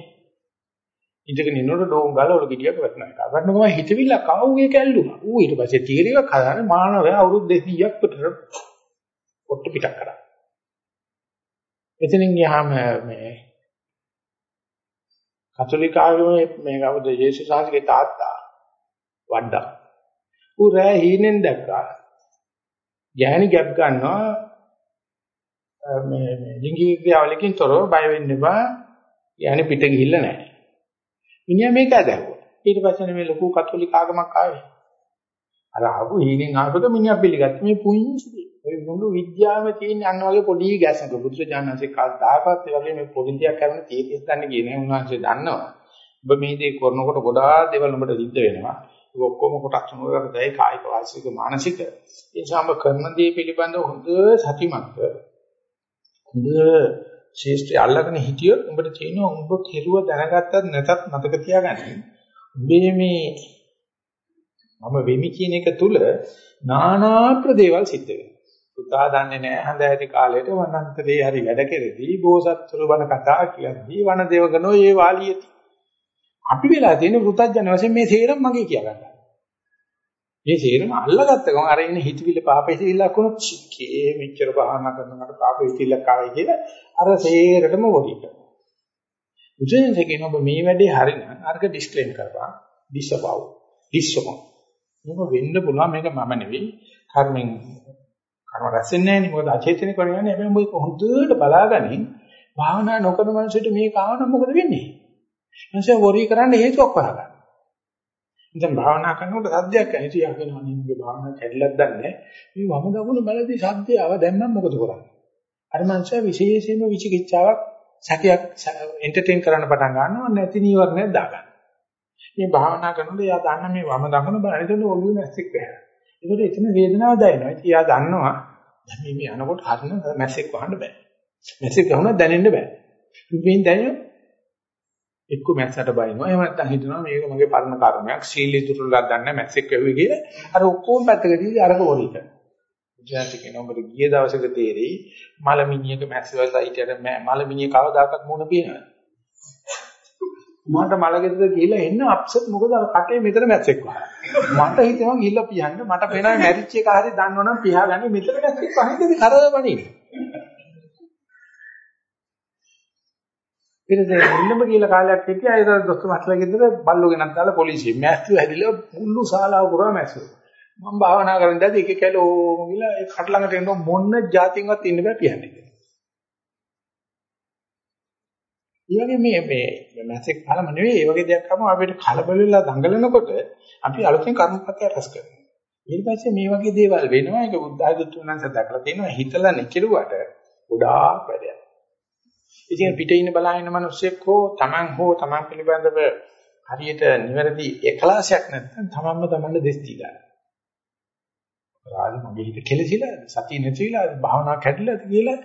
Speaker 1: ඉඳගෙන ඉන්නකොට ඩෝන් ගාලා ඔල ගෙඩියක් වටනවා. වටන ගමන් හිතවිල්ලක් ආවුගේ කැල්ලුනා. ඌ ඊට පස්සේ තීරියක් හදාගෙන මානවයා අවුරුදු 200ක් විතර පොට්ට පිටක් කරා. එතනින් ගියාම මේ කතෝලික ආගමේ මේ කවුද යේසුස් වහන්සේගේ තාත්තා වඩා. ඌ රෑ හීනෙන් දැක්කා. ගැහණි ගැප් ගන්නවා මේ මේ ලිංගික ක්‍රියාවලකින් තොරව බය වෙන්න එපා. යන්නේ පිට ගිහිල්ලා නැහැ. මිනිහා මේක ඇදහුවා. ඊට පස්සේ මේ ලොකු කතෝලික ආගමක් ආවේ. අර ආපු හීනෙන් ආපුක මිනිහා පිළිගත්ත මේ පුංචි දේ. ඔය මුළු විද්‍යාවම තියෙන අන්න වගේ පොඩි ගැසක බුදුසජාණන්සේ කවදාකවත් ඒ වගේ මේ පොඩි දෙයක් කරන තීතිස් දන්නේ කියන්නේ උන්වහන්සේ දන්නවා. ඔබ මේ දේ කරනකොට ගොඩාක් දේවල් ඔබට සිද්ධ වෙනවා. ඒක ඔක්කොම කොටස් තුනකට දැයි කායික වාචික මානසික. ඒ නිසා ඔබ කරන දේ පිළිබඳව හොඳ සතිමත්ව හොඳ ශේෂ්ත්‍රය අල්ලගෙන හිටියොත් උඹට තේරෙනවා උඹ කෙරුව දැනගත්තත් නැතත් මතක තියාගන්න. උඹේ මේ මම වෙමි කියන එක තුල නානා ප්‍රදේවල් සිද්ධ වෙනවා. පුතා දන්නේ නැහැ හඳ ඇති කාලේට වනන්තරේ හරි වැඩ කෙරෙදී බෝසත්තුරු බණ කතා කියද්දී වන දේවගනෝ ඒ වාලියති. අපි වෙලා තියෙන වෘතජන වශයෙන් මේ සේරම මගේ කියා ගන්නවා. මේ සේරම අල්ලගත්ත ගමන් අර ඉන්න හිතවිල්ල පාපෙසිල්ලක් වුණොත් චිකේ මෙච්චර බහනා කරනකොට පාපෙසිල්ලක් ආවයි කියලා අර සේරටම වොඩි කරනවා. උදේට කියන ඔබ මේ වැඩේ හරිනම් අර්ග ඩිස්ක්ලේම් කරපන් ඩිස්සපව් ඩිස්සපව්. මේක වෙන්න පුළුවන් මේක මම නෙවෙයි කර්මෙන් කර්ම රැස් වෙන්නේ නැහැ නේ මොකද අචේතනික කරන්නේ හැබැයි මේක හොඳට බලාගනින් භාවනා නොකරන මනුස්සයට මේක ආවනම් මොකද වෙන්නේ? මනුස්සය වොරි කරන්න හේතුවක් හොයාගන්න. දැන් භාවනා කරනකොට සද්දයක් ඇහිතියක් වෙනවා නේ. මගේ භාවනා කැඩිලක් දන්නේ මේ වම දකුණු බලදී සද්දය ආව දැන් නම් මොකද කරන්නේ? අර මනුස්සය විශේෂයෙන්ම විචිකිච්ඡාවක් සැකයක් එන්ටර්ටේන් කරන්න පටන් ගන්නවා. නැති නීවරණයක් දාගන්න. මේ භාවනා කරනකොට එයා දන්න මේ වම දකුණු බලන එතන ඔළුවේ මැස්සෙක් වැහෙනවා. ඒකට එතන වේදනාවක් දැනෙනවා. ඉතින් එයා දන්නවා දැන් මේ යනකොට හරින මැස්සෙක් වහන්න බෑ. මැස්සෙක් වහුණා දැනෙන්න බෑ. මේ දැනෙන්නේ එක්ක මැස්සට බයිනවා එහෙම නැත්නම් හිතනවා මේක මගේ පරණ කර්මයක් සීල ඉතුරුලා දන්නේ මැස්සෙක් වැහුවේ කියලා අර ඔක්කොම පැත්තකට දීලා අරක වොරි කරනවා. ජාති කියන උඹට ගිය දවසක තේරෙයි මලමිණියක මැස්ස වලට හිටියට මලමිණිය කවදාකවත් මුණ පිනවද? මට මලගෙදර ගිහිල්ලා එන්න අප්සෙට් මොකද අර කටේ මෙතන මැස්සෙක් වහලා. මට හිතෙනවා ගිහිල්ලා පියන්න මට පේනවා මැරිච් එක හරි දන්නවනම් පියාගන්නේ මෙතන මැස්සෙක් වහින්නද කරවන්නේ. ඊට මුල්ලම කියලා කාලයක් හිටියා ඒ දොස්තර මස්ලා ගෙදර බල්ලෝ ගෙනත් දාලා පොලිසිය මැස්සු හැදිලා මුළු ශාලාව පුරා මැස්සු. මම භාවනා කරන දැද එක කැලෝ ගිහලා ඒ කට ළඟට එන මොන જાතින්වත් ඉන්න බෑ පියන්නේ. ඒ වගේ මේ මේ මැසෙක් පළම නෙවෙයි ඒ වගේ දෙයක් කරම අපිට කලබල වෙලා දඟලනකොට අපි අලුතෙන් කර්මපතය රැස් කරනවා. ඊට පස්සේ මේ වගේ දේවල් වෙනවා ඒක බුද්ධ ආගතුන්න්ස දැකලා තියෙනවා හිතලා නිකිරුවට ගොඩාක් වැඩයක්. ඉතින් පිටේ ඉන්න බලාගෙන මිනිස්සෙක් හෝ Taman හෝ Taman පිළිබඳව හරියට නිවැරදි එකලාසයක් නැත්නම් Tamanම Tamanට දෙස් දීලා. රාජ මගේ හිත කෙලසිලා සතිය නැතිලා භාවනා කැඩිලාද කියලා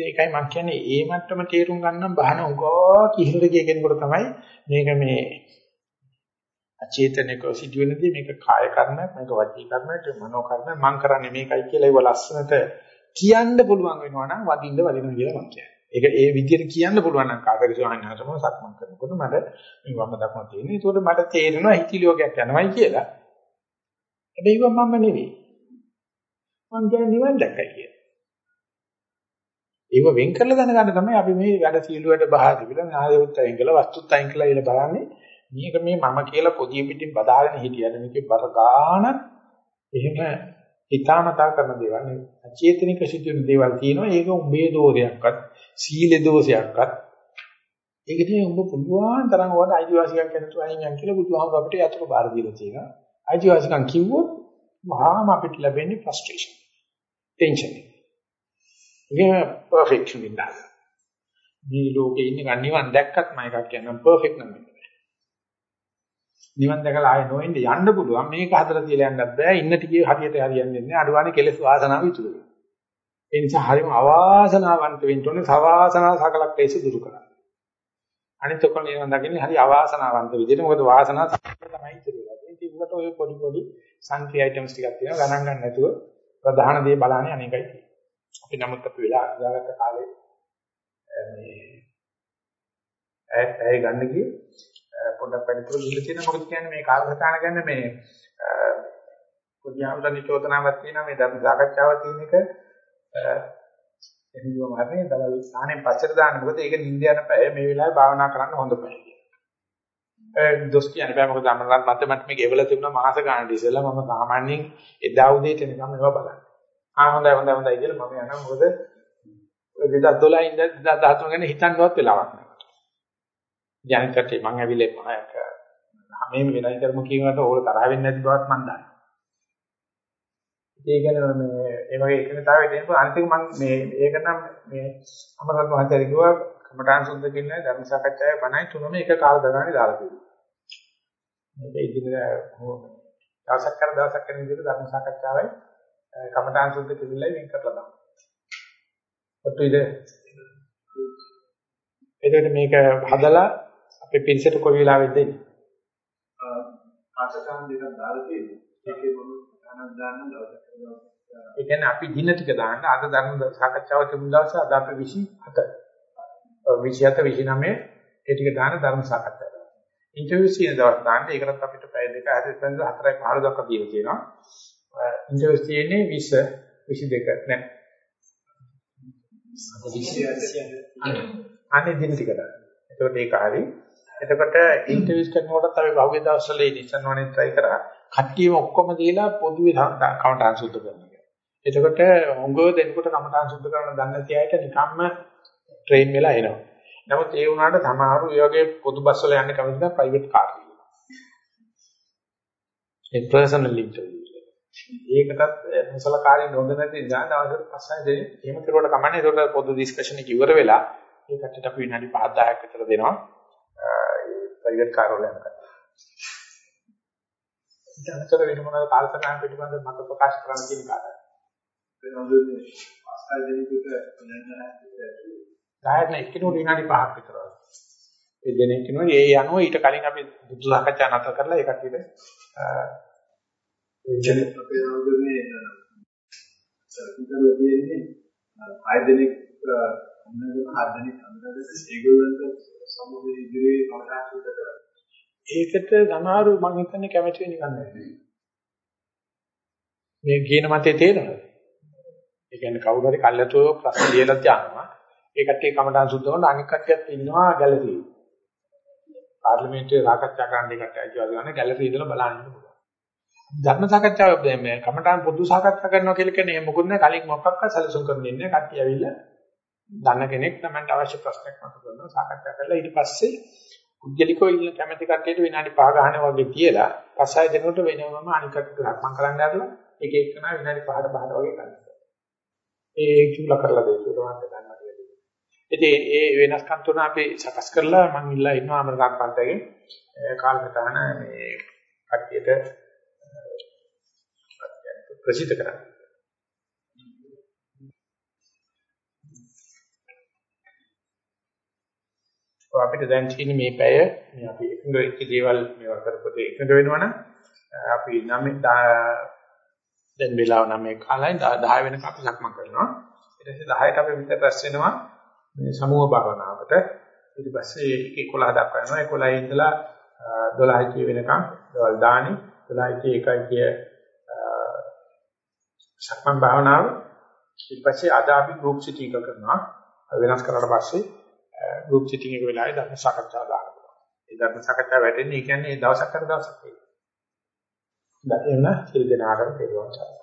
Speaker 1: ඒකයි මම කියන්නේ ඒ මට්ටම තේරුම් ගන්නම් බහන උගා කිහිල්ල ගිය කෙනෙකුට තමයි මේක මේ අචේතනිකව සිදුවෙනදී මේක කාය කර්මයක් මේක වචී කර්මයක් මනෝ කර්මයක් මම කරන්නේ මේකයි කියලා ඒව ලස්සනට කියන්න පුළුවන් වෙනවා නම් වදින්න වදිනවා කියලා මම කියන්නේ. ඒක ඒ විදිහට කියන්න පුළුවන් නම් කාටද සෝහනහසම සක්මන් කරනකොට මට මේ වම දක්ම තියෙනවා. ඒකට මට තේරෙනවා හිතිලි වගේක් යනවායි කියලා. හැබැයි ඒක මම නෙවෙයි. මම කියන්නේ නිවන් දැක්කයි කියලා. ඒව වෙන් කරලා දැනගන්න තමයි අපි මේ වැඩ සීලුවට බහා තිබිලා නායුත් අයින් කළා වස්තුත් අයින් කළා කියලා බලන්නේ. මේක මේ මම කියලා පොදිය පිටින් බදාගෙන හිටියද මේකේ බර ගාන එහෙම හිතාමතා කරන දේවල් නෙවෙයි. අචේතනික සිදුවෙන දේවල් තියෙනවා. ඒක උඹේ දෝෂයක්වත් සීල දෝෂයක්වත් ඒකදී උඹ පුළුවන් තරම් වඩා අයිතිවාසිකම් කරනතු අයින් යන් කියලා බුදුහාම අපිට යතුරු බාර දීලා තියෙනවා. අයිතිවාසිකම් කිව්වොත් වහාම අපිට ලැබෙන්නේ ෆ්‍රස්ට්‍රේෂන්. ටෙන්ෂන්. ඒක පර්ෆෙක්ෂන් ඉඳලා. මේ ලෝකේ ඉන්න ගන්නවන් දැක්කත් මම එකක් කියන්නම් පර්ෆෙක්ට් නම් නිවන් දැකලා ආයෙ නොවෙන්න යන්න පුළුවන්. මේක හදලා තියලා යන්නත් බෑ. ඉන්න ටිකේ හරියට හරියන්නේ නැහැ අඩුවානේ කෙලස් වාසනාව ඉතුරු වෙනවා. ඒ නිසා හරිම අවාසනාවන්ත වෙන්න ඕනේ. සවාසනා සකලක් ලේස දුරු කරන්න. අනිත් ඔක්කොම නිවන් දකින්නේ හරි අවාසනාවන්ත විදිහට. මොකද වාසනාව තමයි ඉතුරු වෙලා ඉතින් උකට ඔය පොඩි පොඩි සංකී අයිටම්ස් ටිකක් තියෙනවා. ගණන් ගන්න නැතුව ප්‍රධාන දේ බලන්නේ අනේකයි. තියෙන්නේ අපි නමුත් අපි වෙලා හදාගත්ත කාලේ මේ ඇය ගන්න ගියේ. පොඩ්ඩක් වැඩිපුර ගිහිල්ලා තියෙනවා. මොකද කියන්නේ මේ කාලසටහන ගන්න මේ පොඩි ආමදනි චෝදනාවක් තියෙනවා. මේ ධර්ම සාකච්ඡාවක් තියෙන එක එනියම හරිනේ. දවල් ස්ථානෙන් පස්සට දාන්න. මොකද ඒක නිින්ද යන පැය. මේ වෙලාවේ භාවනා කරන්න හොඳ පැය ඒ දොස් කියන්නේ බෑ. මොකද අමරණත් මැතමැටික් මේක එවල තිබුණා මාස ගානට ඉස්සෙල්ලා මම සාමාන්‍යයෙන් එදා උදේට එනකම් මේවා බලන්නේ. ආ හොඳයි හොඳයි හොඳයි කියලා මම යනවා. මොකද 2012 ඉඳන් 2013 ගැන හිතන්නවත් වෙලාවක් නැහැ ජනිකට මම ඇවිල්ලා මම හැමෙම වෙනයි කරමු කියනකට ඕක තරහ වෙන්නේ නැති බවත් මම දන්නවා. ඒ කියන්නේ මේ ඒ වගේ එකනතාවය දෙනකොට අනිතික මම මේ ඒක නම් මේ අමරත් මහත්තයා කිව්වා කමඨාන් සුද්ධ කියන්නේ ධර්ම සාකච්ඡාවේ බණයි තුනම එක කාල දරන්නේ දාලා තියෙනවා. මේක ඉදිරියට දවසක් කර දවසක් කරන විදිහට ධර්ම සාකච්ඡාවයි කමඨාන් සුද්ධ කිවිලයි වෙන් කරලා දානවා. ඔතන ඉතින් එතකොට මේක හදලා අපේ පිරිසට කොයි වෙලාවෙද දෙන්නේ?
Speaker 4: ආසකම් දෙකක් දාලා තියෙනවා. ඒකේ මොන ගණන් දාන්න දවසක්
Speaker 1: ඒ කියන්නේ අපි දින ටික දාන්න අද ධර්ම සාකච්ඡාව තිබුණ දවසේ අද අපි 27 27 29 ඒ ටික දාන ධර්ම සාකච්ඡාව. ඉන්ටර්වියුස් කියන දවස් දාන්න ඒකටත් අපිට පැය දෙක හරි ඉතින් 4යි 15 දක්වා දීලා තියෙනවා. ඉන්ටර්වියුස් තියෙන්නේ 20 22 නෑ. අනේ දින ටික දාන්න. එතකොට ඒක හරි. එතකොට ඉන්ටර්වියුස් කරනකොටත් අපි බහුවේ දවස්වල ඉතින් වනේ try කරා. කට්ටියම ඔක්කොම දීලා පොදුවේ කමටහන් සුද්ධ කරනවා. එතකොට හොඟව දෙනකොට කමටහන් සුද්ධ කරන දන්නේ නැති අයට නිකම්ම ට්‍රේන් වෙලා එනවා. නමුත් ඒ වුණාට සමහරු ඒ වගේ පොදු බස් වල යන්න කැමති නැහැ ප්‍රයිවට් කාර් වල. ඒ පර්සනල් ඉන්ටර්වියු. ඒකටත් මුසලකාරී නොදැන නැති නිසා දවස් පස්සෙන් දෙන්නේ. එහෙම කරුවට කමන්නේ. ඒකට පොදු ඩිස්කෂන් එක ඉවර වෙලා ඒ කට්ටියට අපි විනාඩි 5 10ක් විතර දෙනවා. ප්‍රයිවට් කාර් වල යනකොට. දැනතර වෙන මොනවාද කාලසටහන පිටිබඳ මත ප්‍රකාශ කරන්න කියන කාටද?
Speaker 4: වෙනවද පස්යි දෙනෙකුට
Speaker 1: ඩයට් නේ එක්කිනුට විනාඩි 5ක් විතර. ඒ දෙනෙක් කිනෝ ඒ යනවා ඊට කලින් අපි බුදු සාකච්ඡා නැතර කරලා ඒ කට්ටියට
Speaker 4: ඒ අපේ නෝදනේ සර්කිටල තියෙන්නේ ආය දෙනෙක් අන්නගෙන හදන්නේ අන්නගෙන ඒගොල්ලන්ට සමුදේ ඉදිරියේ කමඨාන් සුද්ධ කරන්නේ.
Speaker 1: ඒකට සමහරු මම හිතන්නේ කැමති වෙන්නේ නැහැ. මේ කියන මතේ තේරෙනවද? ඒ කියන්නේ කවුරු හරි කල්ලාතෝ ප්‍රශ්න ලියලා තියනවා. ඒ කට්ටිය කමටහන් සුද්ධ කරන අනික් කට්ටියත් ඉන්නවා ගැලරියේ. පාර්ලිමේන්තුවේ සාකච්ඡා කරන්න එකට ඇවිල්ලා ගන්න ගැලරිය ඉඳලා බලන්න පුළුවන්. ධර්ම සාකච්ඡාව මේ කමටහන් පොදු සාකච්ඡා කරනවා කියලා කියන්නේ මොකුත් නැහැ කලින් මොකක්වත් සැලසුම් කරන්නේ නැහැ. කට්ටිය ඇවිල්ලා දන්න කෙනෙක් තමයි අවශ්‍ය ප්‍රශ්නයක් මතු කරනවා සාකච්ඡා කරලා ඊට පස්සේ කුජලිකෝ ඉන්න කැමැති කට්ටියට විනාඩි 5 ගන්න වගේ තියලා පස්සය දෙනකොට වෙනවම අනික් කට්ටියට ධර්මං කරන්න ඇරලා එක එකන විනාඩි 5ට 5ට වගේ කරනවා. ඒ චූල කරලා දෙන්න උදවන්න ගන්නවා කියලා. ඉතින් ඒ වෙනස්කම් තුන අපි සකස් කරලා මම ඉල්ලා ඉන්නවා අමරකාන්ත පන්තගේ කාලකටහන මේ කට්ටියට ප්‍රසිද්ධ කරන්න. අපිට දැන් තියෙන මේ පැය මේ අපි එකඟ වෙච්ච දේවල් මේවා කරපොත එකඟ වෙනවනම් අපි 9 දැන් වෙලාව 9 කාලයි 10 වෙනකම් අපි සක්මන් කරනවා. ඊට පස්සේ 10ට අපි විතර රැස් වෙනවා මේ සමූහ භාවනාවට. ඊට පස්සේ 11 දක්වා යනවා 11 ඉඳලා 12 කිය වෙනකම් දවල් දානි. 12 කිය 1යි කිය සක්මන් භාවනාව. ඊට පස්සේ අද අපි ගෲප් සිටිං කරනවා. වෙනස් කරලා පස්සේ ගෲප් සිටිං එක වෙලාවේ ධර්ම සාකච්ඡා දාන්න පුළුවන්. ඒ ධර්ම සාකච්ඡා වැටෙන්නේ ඒ කියන්නේ දවසක් කර දවසක් ඒක. දැන් එන්න සිල් දෙනාකට තේරුම් ගන්න.